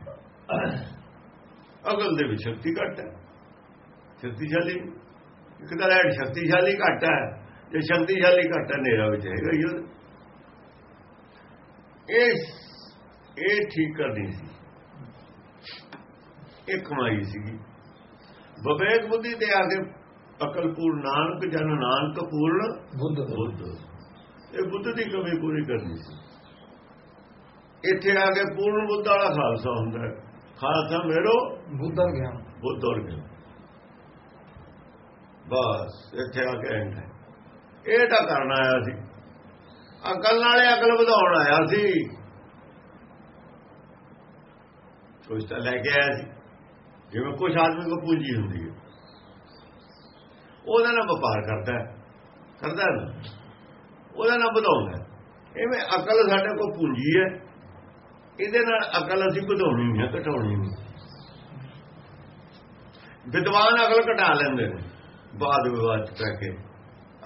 ਅਗਲ ਦੇ ਵਿੱਚ ਸ਼ਕਤੀ ਘੱਟ ਹੈ। ਸ਼ਕਤੀਸ਼ਾਲੀ ਇੱਕ ਤਾਂ ਹੈ ਸ਼ਕਤੀਸ਼ਾਲੀ ਘੱਟ ਹੈ। ਜੇ ਸ਼ਕਤੀਸ਼ਾਲੀ ਘੱਟ ਹੈ ਨੇਰਾ ਵਿੱਚ ਹੈਗਾ। ਇਹ ਇਹ ਠੀਕ ਕਰਨੀ ਸੀ। ਇਹ ਕਮਾਈ ਸੀਗੀ। ਵਿਵੇਕ ਬੁੱਧੀ ਤੇ ਆ ਕੇ ਅਕਲ ਪੂਰਨ ਨਾਨਕ ਜਨ ਨਾਨਕ ਪੂਰਨ ਬੁੱਧ। ਬੁੱਧ। ਇਹ ਬੁੱਧ ਦੀ ਕਮੀ ਪੂਰੀ ਕਰਨੀ ਸੀ। ਇੱਥੇ ਆ ਕੇ ਪੂਰਨ ਬੁੱਧ ਵਾਲਾ ਖਾਲਸਾ ਹੁੰਦਾ ਹੈ। ਖਾਲਸਾ ਮੇਰੋ ਬੁੱਧਾ ਗਿਆਨ ਬੁੱਧ ਔਰ ਗਿਆਨ ਬਸ ਇੱਥੇ ਆ ਕੇ ਐਂਡ ਹੈ। ਇਹ ਤਾਂ ਕਰਨ ਆਇਆ ਸੀ। ਅਕਲ ਨਾਲੇ ਅਕਲ ਵਧਾਉਣ ਆਇਆ ਸੀ। ਕੁਝ ਤਾਂ ਲੈ ਕੇ ਆਇਆ ਸੀ। ਜਿਵੇਂ ਕੁਝ ਆਦਮੀ ਕੋ ਪੂੰਜੀ ਹੁੰਦੀ ਹੈ। ਉਹਦਾ ਨਾਲ ਵਪਾਰ ਕਰਦਾ ਕਰਦਾ ਉਹਦਾ ਨਾਲ ਵਧਾਉਂਦਾ। ਐਵੇਂ ਅਕਲ ਸਾਡੇ ਕੋਲ ਪੂੰਜੀ ਹੈ। ਇਹਦੇ ਨਾਲ ਅਕਲ ਅਸੀਂ ਵਧਾਉਣੀ ਹੈ ਘਟਾਉਣੀ ਨਹੀਂ। ਵਿਦਵਾਨ ਅਕਲ ਘਟਾ ਲੈਂਦੇ ਨੇ ਬਾਦ ਵਿਵਾਦ ਚ ਪੈ ਕੇ।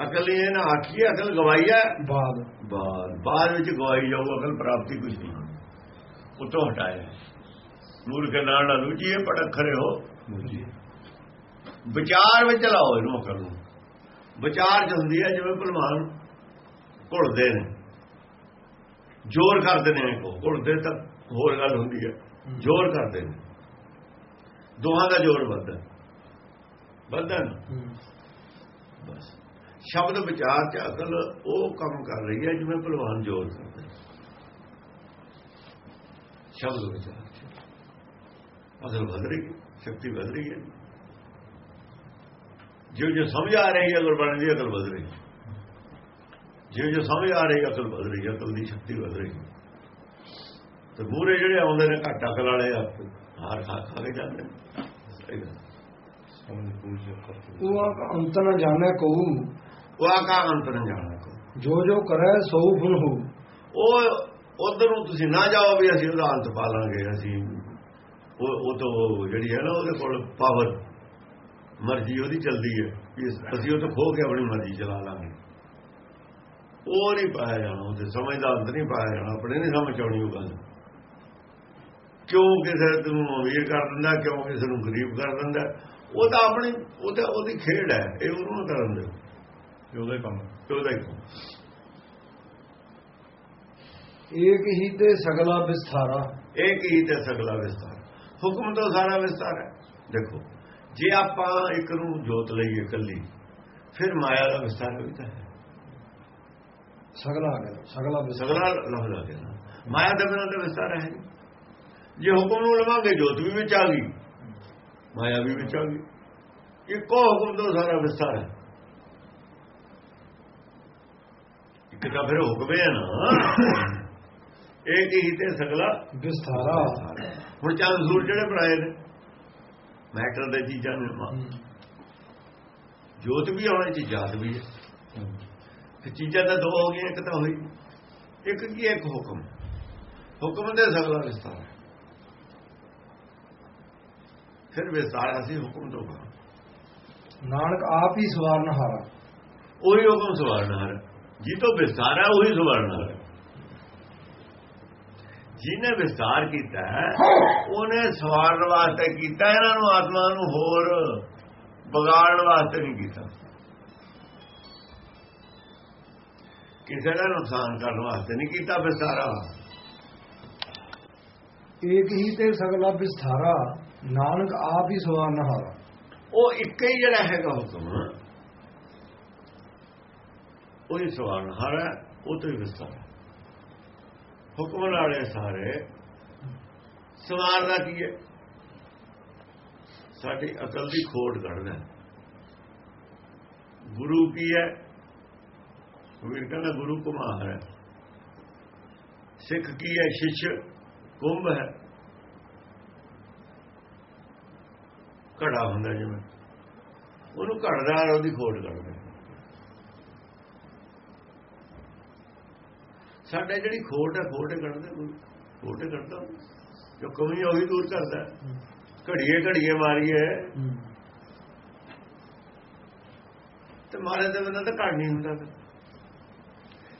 ਅਕਲ ਇਹ ਨਾ ਆਖੀ ਅਕਲ ਗਵਾਈ ਹੈ ਬਾਦ। ਬਾਦ। ਬਾਦ ਵਿੱਚ ਗਵਾਈ ਜਾਊ ਅਕਲ ਪ੍ਰਾਪਤੀ ਕੁਝ ਨਹੀਂ ਉਤੋਂ ਹਟਾਇਆ ਨੂਰ ਕੇ ਨਾਲ ਨਾਲ ਲੁਚੀਏ ਪਟਕ ਖਰੇ ਹੋ ਵਿਚਾਰ ਵਿੱਚ ਲਾਓ ਇਹਨੂੰ ਅਕਲ ਨੂੰ। ਵਿਚਾਰ ਹੁੰਦੀ ਹੈ ਜਿਵੇਂ ਭਲਵਾਨ ਘੁਲਦੇ ਨੇ। ਜ਼ੋਰ ਕਰਦੇ ਨੇ ਕੋ ਘੁਲਦੇ ਤਾਂ ਹੋਰ ਗੱਲ ਹੁੰਦੀ ਹੈ। ਜ਼ੋਰ ਕਰਦੇ ਨੇ। ਦੋਹਾਂ ਦਾ ਜ਼ੋਰ ਵੱਧਦਾ ਵੱਧਦਾ ਬਸ। ਸ਼ਬਦ ਵਿਚਾਰ ਚ ਅਕਲ ਉਹ ਕੰਮ ਕਰ ਰਹੀ ਹੈ ਜਿਵੇਂ ਭਲਵਾਨ ਜ਼ੋਰ ਕਰਦਾ। ਸ਼ਬਦ ਵਿਚਾਰ ਚ। ਅਕਲ ਵਧ ਰਹੀ ਹੈ ਸ਼ਕਤੀ ਵਧ ਰਹੀ ਹੈ। ਜਿਉਂ ਜਿਉਂ ਸਮਝ ਆ ਰਹੀ ਹੈ ਗੁਰਬਾਣੀ ਦੀ ਅਕਲ ਵਧ ਰਹੀ ਹੈ। ਜਿਉਂ ਜਿਉਂ ਸਮਝ ਆ ਰਹੀ ਅਕਲ ਵਧ ਰਹੀ ਹੈ ਅਕਲ ਦੀ ਸ਼ਕਤੀ ਵਧ ਰਹੀ ਹੈ ਤੇ ਮੂਰੇ ਜਿਹੜੇ ਆਉਂਦੇ ਨੇ ਘੱਟ ਅਕਲ ਵਾਲੇ ਆ ਹਾਰ ਖਾ ਖਾ ਕੇ ਜਾਂਦੇ ਨੇ। ਸਹੀ ਗੱਲ। ਉਹ ਅੰਤ ਨ ਜਾਣੈ ਕਹੂ ਉਹ ਆਕਾ ਅੰਤਰ ਜਾਣਾ ਕੋ ਜੋ ਜੋ ਕਰੈ ਸੋ ਫੁਨ ਹੋ। ਉਹ ਉਧਰ ਨੂੰ ਤੁਸੀਂ ਨਾ ਜਾਓ ਵੀ ਅਸੀਂ ਉਹਦਾ ਅੰਤ ਪਾ ਲਾਂਗੇ ਅਸੀਂ ਉਹ ਉਹ ਤੋਂ ਜਿਹੜੀ ਹੈ ਨਾ ਉਹਦੇ ਕੋਲ ਪਾਵਰ ਮਰਜ਼ੀ ਉਹਦੀ ਚੱਲਦੀ ਹੈ। ਵੀ ਅਸੀਂ ਉਹ ਤੋਂ ਖੋ ਕੇ ਆਪਣੀ ਮਰਜ਼ੀ ਚਲਾ ਲਾਂਗੇ। ਉਹ ਨਹੀਂ ਪਾਇਆ ਜਾਣਾ ਉਹਦੇ ਸਮਝ ਦਾ ਅੰਤ ਨਹੀਂ ਪਾਇਆ ਜਾਣਾ ਆਪਣੇ ਨਹੀਂ ਸਮਝ ਆਉਣੀ ਉਹ ਗੱਲ। ਕਿਉਂ ਕਿਸੇ ਨੂੰ ਅਮੀਰ ਕਰ ਦਿੰਦਾ ਕਿਉਂ ਕਿਸੇ ਨੂੰ ਗਰੀਬ ਕਰ ਦਿੰਦਾ? ਉਹ ਤਾਂ ਆਪਣੀ ਉਹ ਤਾਂ ਉਹਦੀ ਖੇਡ ਹੈ ਇਹ ਉਹਨੂੰ ਨਾ ਕਰਨ ਦਿਓ ਉਹਦਾ ਹੀ ਕੰਮ ਉਹਦਾ ਹੀ ਕੰਮ। ਏਕ ਹੀ ਤੇ ਸਗਲਾ ਵਿਸਥਾਰਾ। ਇੱਕ ਹੀ ਤੇ ਸਗਲਾ ਵਿਸਤਾਰ ਹੁਕਮ ਤੋਂ ਸਾਰਾ ਵਿਸਤਾਰ ਹੈ। ਦੇਖੋ ਜੇ ਆਪਾਂ ਇੱਕ ਨੂੰ ਜੋਤ ਲਈਏ ਇਕੱਲੀ ਫਿਰ ਮਾਇਆ ਦਾ ਵਿਸਤਾਰ ਵੀ ਤਾਂ ਹੈ। ਸਗਲਾ ਆ ਗਿਆ ਸਗਲਾ ਸਗਲਾ ਲਫ਼ਜ਼ ਆ ਗਿਆ। ਮਾਇਆ ਦੇ ਬਿਨਾਂ ਤਾਂ ਵਿਸਤਾਰ ਹੈ। ਜੇ ਹੁਕਮ ਨੂੰ ਲਵਾਂਗੇ ਜੋਤ ਵੀ ਵਿੱਚ ਆ ਗਈ ਮਾਇਆ ਵੀ ਵਿੱਚ ਆ ਗਈ। ਇੱਕੋ ਹੁਕਮ ਤੋਂ ਸਾਰਾ ਵਿਸਤਾਰ ਹੈ। ਇੱਕ ਤਾਂ ਫਿਰ ਹੁਕਮ ਹੈ ਨਾ ਇੱਕ ਹੀ ਤੇ ਸਗਲਾ? ਵਿਸਥਾਰਾ। ਹੁਣ ਚੰਦ ਸੂਰ ਜਿਹੜੇ ਬਣਾਏ ਨੇ ਮੈਟਰ ਦੇ ਚੀਜ਼ਾਂ ਨੇ ਜੋਤ ਵੀ ਆਉਣੀ ਚ ਜਾਤ ਵੀ ਹੈ। ਤੇ ਚੀਜ਼ਾਂ ਤਾਂ ਦੋ ਹੋ ਗਈਆਂ ਇੱਕ ਤਾਂ ਹੋਈ। ਇੱਕ ਕੀ ਇੱਕ ਹੁਕਮ। ਹੁਕਮ ਦੇ ਸਗਲਾ ਵਿਸਤਾਰ ਹੈ। ਫਿਰ ਵਿਸਤਾਰ ਅਸੀਂ ਹੁਕਮ ਤੋਂ ਕਰਾਂ ਨਾਨਕ ਆਪ ਹੀ ਸਵਾਰਨ ਹਾਰਾ। ਉਹੀ ਹੁਕਮ ਸਵਾਰਨਾ ਹੈ ਜੀ ਤੋਂ ਵਿਸਤਾਰ ਹੈ ਉਹੀ ਸਵਾਰਨਾ ਹੈ ਜਿਹਨੇ ਵਿਸਤਾਰ ਕੀਤਾ ਉਹਨੇ ਸਵਾਰਨ ਵਾਸਤੇ ਕੀਤਾ ਇਹਨਾਂ ਨੂੰ ਆਤਮਾ ਨੂੰ ਹੋਰ ਵਿਗਾੜਨ ਵਾਸਤੇ ਨਹੀਂ ਕੀਤਾ। ਕਿਸੇ ਦਾ ਨੁਕਸਾਨ ਕਰਨ ਵਾਸਤੇ ਨਹੀਂ ਕੀਤਾ ਵਿਸਤਾਰਾ ਏਕ ਹੀ ਤੇ ਸਗਲਾ ਵਿਸਥਾਰਾ ਨਾਨਕ ਆਪ ਹੀ ਸਵਾਰਨ ਹਾਰਾ ਉਹ ਇੱਕ ਹੀ ਜਿਹੜਾ ਹੈਗਾ ਹੁਕਮ ਉਹੀ ਸਵਾਰਨ ਹਰ ਹੈ ਉਹ ਤੋਂ ਹੀ ਵਿਸਤਾਰ ਹੈ ਹੁਕਮ ਵਾਲੇ ਸਾਰੇ। ਸਵਾਰ ਦਾ ਕੀ ਹੈ? ਸਾਡੀ ਅਕਲ ਦੀ ਖੋਟ ਕੱਢਦਾ। ਗੁਰੂ ਕੀ ਹੈ? ਵੀਰ ਕਹਿੰਦਾ ਗੁਰੂ ਕੁਮਾਰ ਹੈ। ਸਿੱਖ ਕੀ ਹੈ? ਸ਼ਿਸ਼ ਕੁੰਭ ਹੈ। ਘੜਾ ਹੁੰਦਾ ਜਿਵੇਂ। ਉਹਨੂੰ ਘੜਦਾ ਉਹਦੀ ਖੋਟ ਕੱਢਦਾ ਸਾਡੇ ਜਿਹੜੀ ਖੋਟ ਹੈ ਖੋਟੇ ਕੱਢਦੇ ਕੋਈ। ਖੋਟੇ ਕੱਢਦਾ। ਜੋ ਕਮੀ ਉਹੀ ਦੂਰ ਕਰਦਾ ਘੜੀਏ ਘੜੀਏ ਮਾਰੀਏ। ਤੇ ਮਾਰੇ ਦੇ ਬਿਨਾਂ ਤਾਂ ਘੜ ਨਹੀਂ ਹੁੰਦਾ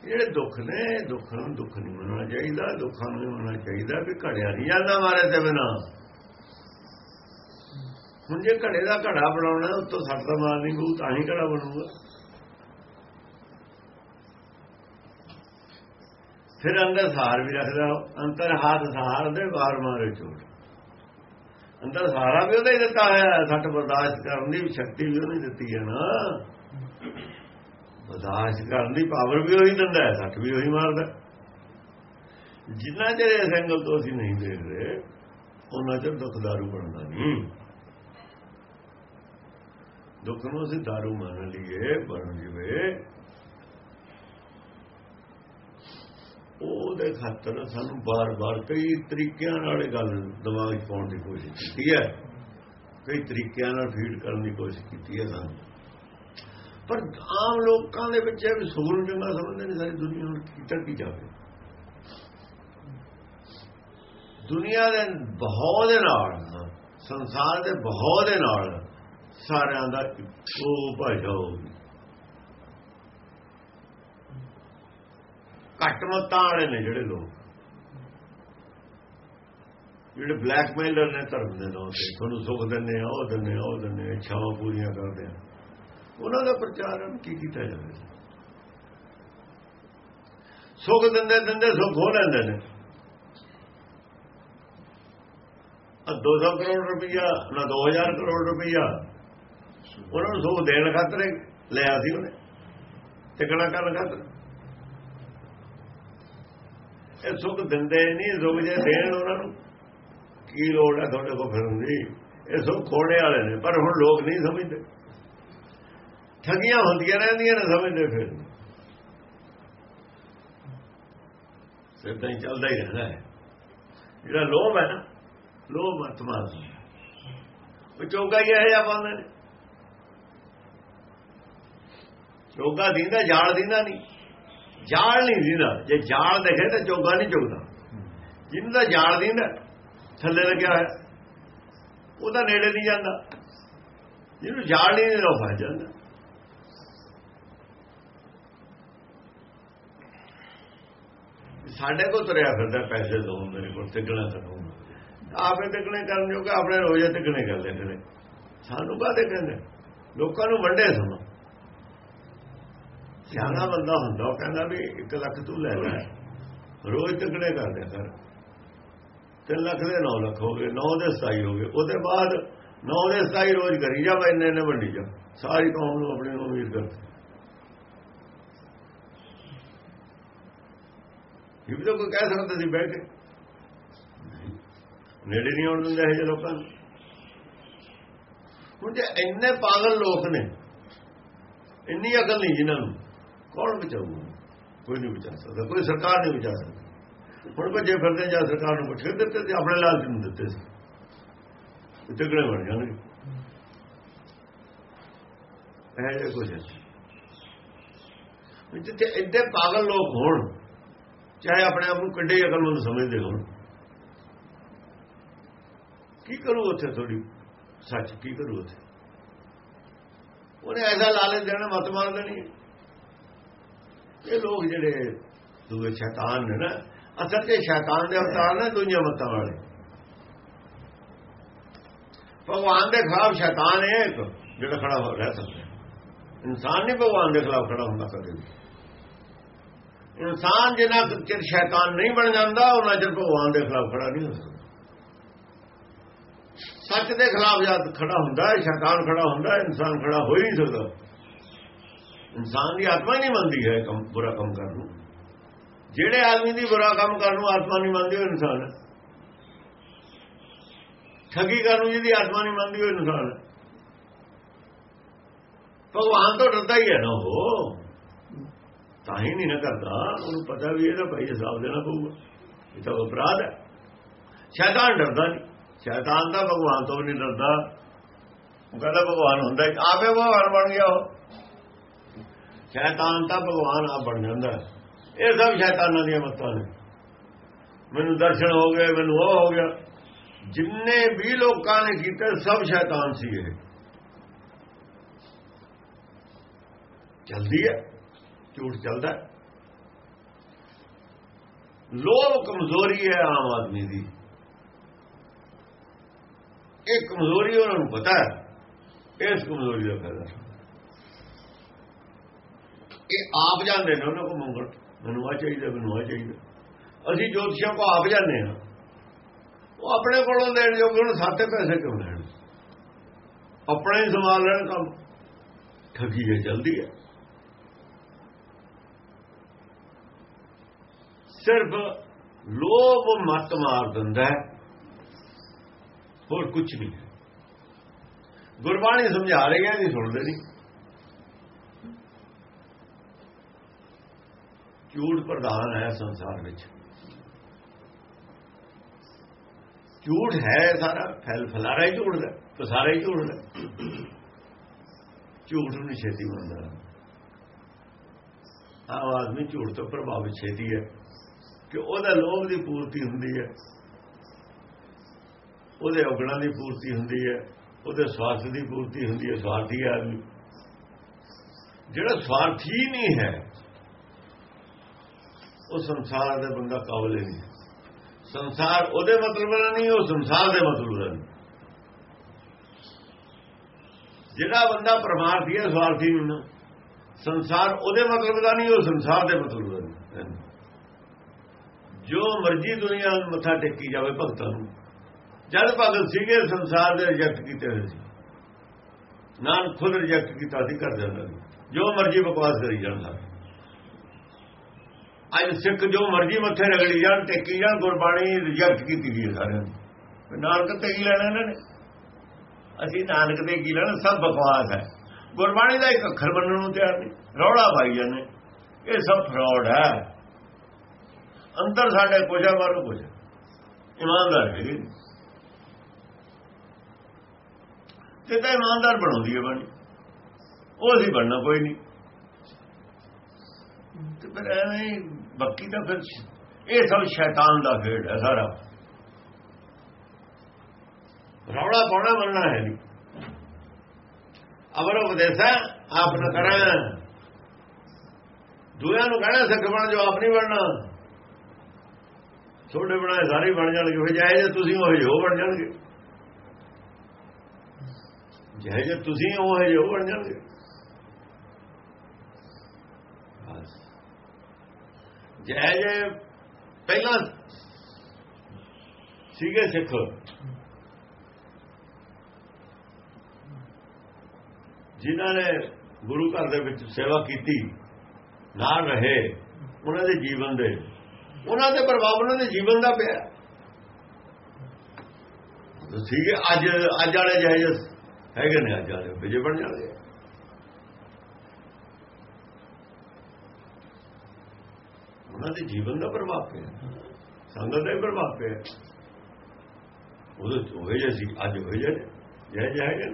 ਜਿਹੜੇ ਦੁੱਖ ਨੇ, ਦੁੱਖਾਂ ਨੂੰ ਦੁੱਖ ਨਹੀਂ ਮੰਨਣਾ ਚਾਹੀਦਾ, ਦੁੱਖਾਂ ਨੂੰ ਮੰਨਣਾ ਚਾਹੀਦਾ ਵੀ ਘੜਿਆ ਨਹੀਂ ਜਾਂਦਾ ਮਾਰੇ ਤੇ ਬਿਨਾਂ। ਹੁਣ ਜੇ ਘੜੇ ਦਾ ਘੜਾ ਬਣਾਉਣਾ, ਉੱਤੋਂ ਸੱਟ ਦਾ ਮਾਰ ਨਹੀਂ ਕੋ ਤਾਂ ਹੀ ਘੜਾ ਬਣੂਗਾ। ਫਿਰ ਅੰਦਰ ਸਾਰ ਵੀ ਰੱਖਦਾ ਅੰਤਰ ਹੱਥ ਸਾਰ ਦੇ ਵਾਰ ਮਾਰੇ ਚੋਟ ਅੰਦਰ ਸਾਰਾ ਵੀ ਉਹਦਾ ਹੀ ਦਿੱਤਾ ਹੋਇਆ, ਸੱਟ ਬਰਦਾਸ਼ਤ ਕਰਨ ਦੀ ਸ਼ਕਤੀ ਵੀ ਉਹਨੇ ਦਿੱਤੀ ਹੈ ਨਾ। ਬਰਦਾਸ਼ਤ ਕਰਨ ਦੀ ਪਾਵਰ ਵੀ ਉਹੀ ਦਿੰਦਾ ਹੈ ਸੱਟ ਵੀ ਉਹੀ ਮਾਰਦਾ ਜਿੰਨਾ ਚਿਰ ਇਸ ਐਂਗਲ ਤੋਂ ਅਸੀਂ ਨਹੀਂ ਦੇਖ ਰਹੇ ਉਹਨਾਂ ਚਿਰ ਦੁੱਖ ਦਾਰੂ ਬਣਦਾ ਨਹੀਂ। ਦੁੱਖ ਨੂੰ ਅਸੀਂ ਦਾਰੂ ਮੰਨ ਲਈਏ ਬਣ ਜਵੇ। ਉਹਦੇ ਖਾਤਰ ਸਾਨੂੰ ਬਾਰ-ਬਾਰ ਕਈ ਤਰੀਕਿਆਂ ਨਾਲ ਇਹ ਗੱਲ ਦਿਮਾਗ 'ਚ ਪਾਉਣ ਦੀ ਕੋਸ਼ਿਸ਼ ਕੀਤੀ ਹੈ। ਕਈ ਤਰੀਕਿਆਂ ਨਾਲ ਫੀਡ ਕਰਨ ਦੀ ਕੋਸ਼ਿਸ਼ ਕੀਤੀ ਹੈ ਸਾਨੂੰ। ਪਰ ਆਮ ਲੋਕਾਂ ਦੇ ਵਿੱਚ ਇਹ ਸੂਰ ਚੰਗਾ ਸਮਝਦੇ ਨੇ ਸਾਰੀ ਦੁਨੀਆ ਨੂੰ ਕੀਤਾ ਕੀ ਜਾਵੇ ਦੁਨੀਆ ਦੇ ਬਹੁਤ ਦੇ ਨਾਲ, ਸੰਸਾਰ ਦੇ ਬਹੁਤ ਦੇ ਨਾਲ ਸਾਰਿਆਂ ਦਾ ਇੱਕੋ ਭਾਸ਼ਾ ਹੋਊਗੀ ਘੱਟ ਮਤਾਂ ਵਾਲੇ ਨੇ ਜਿਹੜੇ ਲੋਕ। ਜਿਹੜੇ ਬਲੈਕਮੇਲਰ ਨੇ ਧਰਮ ਦੇ ਨਾਂ ਤੇ ਤੁਹਾਨੂੰ ਸੁਖ ਦਿੰਦੇ ਆ, ਉਹ ਦਿੰਦੇ ਆ, ਉਹ ਦਿੰਦੇ ਆ, ਇੱਛਾਵਾਂ ਪੂਰੀਆਂ ਕਰਦੇ ਆ। ਉਹਨਾਂ ਦਾ ਪ੍ਰਚਾਰਨ ਕੀ ਕੀਤਾ ਜਾਵੇ? ਸੁਖ ਦਿੰਦੇ ਦਿੰਦੇ ਸੁਖ ਹੋ ਲੈਂਦੇ ਨੇ। ਆ 200 ਕਰੋੜ ਰੁਪਈਆ, ਨਾ 2000 ਕਰੋੜ ਰੁਪਈਆ। ਉਹਨਾਂ ਨੂੰ ਸੁਖ ਦੇਣ ਖਾਤਰ ਲਿਆ ਸੀ ਉਹਨੇ। ਟਿਕਣਾ ਕਰਨ ਖਾਤਰ। ਇਹ ਸੁੱਖ ਦਿੰਦੇ ਨਹੀਂ, ਸੁੱਖ ਜੇ ਦੇਣ ਉਹਨਾਂ ਨੂੰ, ਕੀ ਲੋੜ ਹੈ ਤੁਹਾਡੇ ਕੋਲ ਫਿਰਨ ਦੀ? ਇਹ ਸੁੱਖ ਖੋਣੇ ਵਾਲੇ ਨੇ, ਪਰ ਹੁਣ ਲੋਕ ਨਹੀਂ ਸਮਝਦੇ। ਠਗੀਆਂ ਹੁੰਦੀਆਂ ਰਹਿੰਦੀਆਂ ਨੇ, ਸਮਝਦੇ ਫਿਰ। ਸਿੱਧਾ ਹੀ ਚੱਲਦਾ ਹੀ ਰਹਿੰਦਾ ਹੈ। ਜਿਹੜਾ ਲੋਭ ਹੈ ਨਾ, ਲੋਭ ਆਤਮਾ ਦਾ ਉਹ ਚੋਗਾ ਹੀ ਹੈ ਜਾਂ ਪਾਉਂਦੇ ਨੇ। ਚੋਗਾ ਦਿੰਦਾ, ਜਾਲ ਦਿੰਦਾ ਨਹੀਂ। ਜਾਲ ਨਹੀਂ ਦਿੰਦਾ। ਜੇ ਜਾਲ ਦੇਖੇ ਤਾਂ ਚੋਗਾ ਨਹੀਂ ਚੋਗਦਾ। ਜਿਹਨੂੰ ਦਾ ਜਾਲ ਦਿੰਦਾ, ਥੱਲੇ ਲੱਗਿਆ ਹੋਇਆ ਉਹਦਾ ਨੇੜੇ ਨਹੀਂ ਜਾਂਦਾ। ਜਿਹਨੂੰ ਜਾਲ ਨਹੀਂ ਦਿੰਦਾ, ਉਹ ਫਸ ਜਾਂਦਾ। ਸਾਡੇ ਕੋਲ ਤੁਰਿਆ ਫਿਰਦਾ, ਪੈਸੇ ਦੋ ਮੇਰੇ ਕੋਲ ਟਿਕਣਾ ਕਰੂੰ ਆਪੇ ਤਿੱਗਣੇ ਕਰਨ ਜੋਗਾ, ਆਪਣੇ ਰੋਜ਼ੇ ਤਿੱਗਣੇ ਕਰ ਲੈਂਦੇ ਨੇ। ਸਾਨੂੰ ਕਾਹਦੇ ਕਹਿੰਦੇ? ਲੋਕਾਂ ਨੂੰ ਵੰਡੇ ਸੁਣੋ ਸਿਆਣਾ ਬੰਦਾ ਹੁੰਦਾ, ਉਹ ਕਹਿੰਦਾ ਵੀ 1 ਲੱਖ ਤੂੰ ਲੈ ਲੈ। ਰੋਜ਼ ਤਿੱਗਣੇ ਕਰਦੇ ਕਰ 3 ਲੱਖ ਦੇ 9 ਲੱਖ ਹੋ ਗਏ 9 ਦੇ 27 ਹੋ ਗਏ। ਉਹਦੇ ਬਾਅਦ 9 ਦੇ 27 ਰੋਜ਼ ਕਰੀ ਜਾ, ਇੰਨੇ ਇੰਨੇ ਵੰਡੀ ਜਾ। ਸਾਰੀ ਕੌਮ ਨੂੰ ਆਪਣੇ ਨੂੰ ਉਮੀਦ ਕਰਦੇ ਇਹ ਵੀ ਤਾਂ ਕੋਈ ਕਹਿ ਸਕਦਾ ਸੀ ਬੈਠ ਕੇ। ਨੇੜੇ ਨਹੀਂ ਆਉਣ ਦਿੰਦੇ ਇਹ ਲੋਕਾਂ ਨੂੰ। ਹੁਣ ਜੇ ਇੰਨੇ ਪਾਗਲ ਲੋਕ ਨੇ, ਇੰਨੀ ਅਕਲ ਨਹੀਂ ਜਿਨ੍ਹਾਂ ਨੂੰ, ਕੌਣ ਬਚਾਊਗਾ? ਕੋਈ ਨਹੀਂ ਬਚਾ ਸਕਦਾ, ਕੋਈ ਸਰਕਾਰ ਨਹੀਂ ਬਚਾ ਸਕਦੀ। ਹੁਣ ਭੱਜੇ ਫਿਰਦੇ ਜਾਂ ਸਰਕਾਰ ਨੂੰ ਪੁੱਛ ਕੇ ਦਿੱਤੇ ਤੇ ਆਪਣੇ ਲਾਲਚ ਨੂੰ ਦਿੱਤੇ ਸੀ। ਟਿਕੜੇ ਬਣ ਜਾਣਗੇ। ਇਹ ਜੇ ਕੁਝ ਜਿੱਥੇ ਇੱਡੇ ਪਾਗਲ ਲੋਕ ਹੋਣ ਚਾਹੇ ਆਪਣੇ ਆਪ ਨੂੰ ਕੱਢੇ ਅਕਲਮੰਦ ਸਮਝਦੇ ਹੋਣ। ਕੀ ਕਰੂ ਉੱਥੇ ਥੋੜੀ ਸੱਚ ਕੀ ਕਰੂ ਉੱਥੇ? ਉਹਨੇ ਐਸਾ ਲਾਲਚ ਦੇਣਾ ਮਤ ਮਾਰ ਦੇਣੀ ਇਹ ਲੋਕ ਜਿਹੜੇ ਦੂਏ ਸ਼ੈਤਾਨ ਨੇ ਨਾ, ਅਸਲ ਤੇ ਸ਼ੈਤਾਨ ਦੇ ਅਵਤਾਰ ਨੇ ਦੁਨੀਆ ਮਤਾਂ ਵਾਲੇ। ਭਗਵਾਨ ਦੇ ਖਿਲਾਫ ਸ਼ੈਤਾਨ ਹੈ ਇੱਕ, ਜਿਹੜਾ ਖੜਾ ਹੋ ਰਹਿ ਸਕਦਾ। ਇਨਸਾਨ ਨਹੀਂ ਭਗਵਾਨ ਦੇ ਖਿਲਾਫ ਖੜਾ ਹੁੰਦਾ ਕਦੇ ਵੀ। ਇਨਸਾਨ ਜਿੰਨਾ ਚਿਰ ਸ਼ੈਤਾਨ ਨਹੀਂ ਬਣ ਜਾਂਦਾ, ਉਹਨਾਂ ਚਿਰ ਭਗਵਾਨ ਦੇ ਖਿਲਾਫ ਖੜਾ ਨਹੀਂ ਹੋ ਸਕਦਾ। ਸੱਚ ਦੇ ਖਿਲਾਫ ਜਦ ਖੜਾ ਹੁੰਦਾ ਹੈ, ਸ਼ੈਤਾਨ ਖੜਾ ਹੁੰਦਾ ਹੈ, ਇਨਸਾਨ ਖੜਾ ਹੋ ਹੀ ਨਹੀਂ ਸਕਦਾ। ਇਨਸਾਨ ਦੀ ਆਤਮਾ ਨਹੀਂ ਮੰਨਦੀ ਹੈ ਕੰਮ, ਬੁਰਾ ਕੰਮ ਕਰਨ ਨੂੰ। ਜਿਹੜੇ ਆਦਮੀ ਦੀ ਬੁਰਾ ਕੰਮ ਕਰਨ ਨੂੰ ਆਤਮਾ ਨਹੀਂ ਮੰਨਦੀ, ਉਹ ਇਨਸਾਨ ਹੈ। ਠੱਗੀ ਕਰਨ ਨੂੰ ਜਿਹਦੀ ਆਤਮਾ ਨਹੀਂ ਮੰਨਦੀ, ਉਹ ਇਨਸਾਨ ਹੈ। ਭਗਵਾਨ ਤੋਂ ਡਰਦਾ ਹੀ ਹੈ ਨਾ ਉਹ। ਤਾਂ ਹੀ ਨਹੀਂ ਨਾ ਕਰਦਾ। ਉਹਨੂੰ ਪਤਾ ਵੀ ਇਹਦਾ ਭਾਈ ਹਿਸਾਬ ਦੇਣਾ ਪਊਗਾ। ਇਹ ਤਾਂ ਅਪਰਾਧ ਹੈ। ਸ਼ੈਤਾਨ ਡਰਦਾ ਨਹੀਂ ਸ਼ੈਤਾਨ ਤਾਂ ਭਗਵਾਨ ਤੋਂ ਨਹੀਂ ਡਰਦਾ। ਉਹ ਕਹਿੰਦਾ ਭਗਵਾਨ ਹੁੰਦਾ ਹੀ। ਆਪੇ ਭਗਵਾਨ ਬਣ ਗਿਆ ਉਹ। ਸ਼ੈਤਾਨ ਤਾਂ ਭਗਵਾਨ ਆਪ ਬਣ ਜਾਂਦਾ ਇਹ ਸਭ ਸ਼ੈਤਾਨਾਂ ਦੀਆਂ ਮੱਤਾਂ ਨੇ। ਮੈਨੂੰ ਦਰਸ਼ਨ ਹੋ ਗਏ, ਮੈਨੂੰ ਉਹ ਹੋ ਗਿਆ। ਜਿੰਨੇ ਵੀ ਲੋਕਾਂ ਨੇ ਕੀਤੇ, ਸਭ ਸ਼ੈਤਾਨ ਸੀ ਇਹ। ਚਲਦੀ ਹੈ। ਝੂਠ ਚੱਲਦਾ ਲੋਭ ਕਮਜ਼ੋਰੀ ਹੈ ਆਮ ਆਦਮੀ ਦੀ। ਇਹ ਕਮਜ਼ੋਰੀ ਉਹਨਾਂ ਨੂੰ ਪਤਾ ਹੈ। ਇਸ ਕਮਜ਼ੋਰੀ ਦਾ ਫਾਇਦਾ ਇਹ ਆਪ ਜਾਂਦੇ ਨੇ ਉਹਨਾਂ ਕੋ ਮੰਗਲ ਮੈਨੂੰ ਆ ਚਾਹੀਦਾ, ਮੈਨੂੰ ਆ ਚਾਹੀਦਾ। ਅਸੀਂ ਜੋਤਸ਼ੀਆਂ ਕੋ ਆਪ ਜਾਂਦੇ ਹਾਂ। ਉਹ ਆਪਣੇ ਕੋਲੋਂ ਲੈਣ ਜੋਗੇ ਹੁਣ ਸਾਤੇ ਪੈਸੇ ਕਿਉਂ ਲੈਣ? ਆਪਣੇ ਹੀ ਸੰਭਾਲ ਲੈਣ ਕੰਮ। ਠੱਗੀ ਹੈ ਜਲਦੀ ਹੈ। ਸਿਰਫ ਲੋਭ ਮਤ ਮਾਰ ਦਿੰਦਾ ਹੈ। ਹੋਰ ਕੁਝ ਨਹੀਂ। ਗੁਰਬਾਣੀ ਸਮਝਾ ਰਹੀ ਹੈ, ਨਹੀਂ ਸੁਣਦੇ ਨਹੀਂ। ਝੂਠ ਪ੍ਰਧਾਨ ਹੈ ਸੰਸਾਰ ਵਿੱਚ। ਝੂਠ ਹੈ ਸਾਰਾ, ਫੈਲ ਫਲਾਰਾ ਹੀ ਝੂਠ ਦਾ, ਪਸਾਰਾ ਹੀ ਝੂਠ ਦਾ। ਝੂਠ ਨੂੰ ਛੇਤੀ ਮੰਨਦਾ। ਆਹ ਆਦਮੀ ਝੂਠ ਤੋਂ ਪ੍ਰਭਾਵਿਤ ਛੇਤੀ ਹੈ। ਕਿ ਉਹਦਾ ਲੋਭ ਦੀ ਪੂਰਤੀ ਹੁੰਦੀ ਹੈ। ਉਹਦੇ ਔਗਣਾਂ ਦੀ ਪੂਰਤੀ ਹੁੰਦੀ ਹੈ। ਉਹਦੇ ਸਵਾਰਥ ਦੀ ਪੂਰਤੀ ਹੁੰਦੀ ਹੈ। ਸਵਾਰਥੀ ਆਦਮੀ। ਜਿਹੜਾ ਸਵਾਰਥੀ ਨਹੀਂ ਹੈ, ਉਹ ਸੰਸਾਰ ਦਾ ਬੰਦਾ ਕਾਬਲ ਨਹੀਂ ਸੰਸਾਰ ਉਹਦੇ ਮਤਲਬ ਦਾ ਨਹੀਂ, ਉਹ ਸੰਸਾਰ ਦੇ ਮਤਲਬ ਦਾ ਨਹੀਂ। ਜਿਹੜਾ ਬੰਦਾ ਪਰਮਾਰਥੀ ਹੈ, ਸਵਾਰਥੀ ਨਹੀਂ ਸੰਸਾਰ ਉਹਦੇ ਮਤਲਬ ਦਾ ਨਹੀਂ, ਉਹ ਸੰਸਾਰ ਦੇ ਮਤਲਬ ਜੋ ਮਰਜ਼ੀ ਦੁਨੀਆ ਨੂੰ ਮੱਥਾ ਟੇਕੀ ਜਾਵੇ ਭਗਤਾਂ ਨੂੰ। ਜਦ ਭਗਤ ਸੀਗੇ, ਸੰਸਾਰ ਦੇ ਰਿਜੈਕਟ ਕੀਤੇ ਹੋਏ ਸੀ। ਨਾਨਕ ਖੁਦ ਰਿਜੈਕਟ ਕੀਤਾ ਸੀ ਕਰ ਜਾਂਦਾ ਜੋ ਮਰਜ਼ੀ ਬਕਵਾਸ ਕਰੀ ਜਾਂਦਾ ਅੱਜ ਸਿੱਖ ਜੋ ਮਰਜ਼ੀ ਮੱਥੇ ਰਗੜੀ ਜਾਣ, ਟੇਕੀ ਜਾਣ, ਗੁਰਬਾਣੀ ਰਿਜੈਕਟ ਕੀਤੀ ਗਈ ਸਾਰਿਆਂ ਨੇ। ਨਾਨਕ ਤੇ ਕੀ ਲੈਣਾ ਇਹਨਾਂ ਨੇ? ਅਸੀਂ ਨਾਨਕ ਤੇ ਕੀ ਲੈਣਾ? ਸਭ ਬਕਵਾਸ ਹੈ। ਗੁਰਬਾਣੀ ਦਾ ਇੱਕ ਅੱਖਰ ਮੰਨਣ ਨੂੰ ਤਿਆਰ ਨਹੀਂ। ਰੌਲਾ ਪਾਈ ਜਾਂਦੇ। ਇਹ ਸਭ ਫਰਾਡ ਹੈ। ਅੰਦਰ ਸਾਡੇ ਕੁਝ ਹੈ ਬਾਹਰੋਂ ਕੁਝ ਇਮਾਨਦਾਰ ਹੈ ਤੇ ਤਾਂ ਇਮਾਨਦਾਰ ਬਣਾਉਂਦੀ ਹੈ ਬਾਣੀ। ਉਹ ਅਸੀਂ ਬਣਨਾ ਕੋਈ ਨਹੀਂ। ਤੇ ਫਿਰ ਐਵੇਂ ਬਾਕੀ ਤਾਂ ਫਿਰ ਇਹ ਸਭ ਸ਼ੈਤਾਨ ਦਾ ਖੇਡ ਹੈ ਸਾਰਾ। ਰੌਲਾ ਪਾਉਣਾ ਮੰਨਣਾ ਹੈ ਨਹੀਂ। ਅਮਰ ਉਪਦੇਸਾ ਆਪ ਨਾ ਕਰਾਂ ਦੂਜਿਆਂ ਨੂੰ ਕਹਿਣਾ ਸਿੱਖ ਬਣ ਜੋ ਆਪ ਨਹੀਂ ਬਣਨਾ। ਤੁਹਾਡੇ ਬਣਾਏ ਸਾਰੇ ਬਣ ਜਾਣਗੇ, ਫਿਰ ਜਾਏ ਜੇ ਤੁਸੀਂ ਉਹ ਜੋ ਬਣ ਜਾਣਗੇ। ਜਿਹੇ ਜੇ ਤੁਸੀਂ ਉਹ ਹੈ ਜੋ ਬਣ ਜਾਣਗੇ। ਬਸ। ਜੈ ਜੈ ਪਹਿਲਾਂ ਸੀਗੇ ਸਿੱਖ, ਜਿਨ੍ਹਾਂ ਨੇ ਗੁਰੂ ਘਰ ਦੇ ਵਿੱਚ ਸੇਵਾ ਕੀਤੀ, ਨਾਲ ਰਹੇ, ਉਹਨਾਂ ਦੇ ਜੀਵਨ ਦੇ ਉਹਨਾਂ ਦੇ ਪ੍ਰਭਾਵ ਉਹਨਾਂ ਦੇ ਜੀਵਨ ਦਾ ਪਿਆ। ਸੀਗੇ ਅੱਜ ਅੱਜ ਵਾਲੇ ਜਿਹੇ ਹੈਗੇ ਨੇ ਅੱਜ ਵਾਲੇ, ਵਿਜੇ ਬਣ ਜਾਣਗੇ ਉਹਨਾਂ ਦੇ ਜੀਵਨ ਦਾ ਪ੍ਰਭਾਵ ਪਿਆ। ਸੰਗਤ ਦਾ ਪ੍ਰਭਾਵ ਪਿਆ। ਉਹਦੇ ਹੋਏ ਜੇ ਸੀ, ਅੱਜ ਹੋਏ ਜੇ ਜੈ ਜਿਹੇ ਹੈਗੇ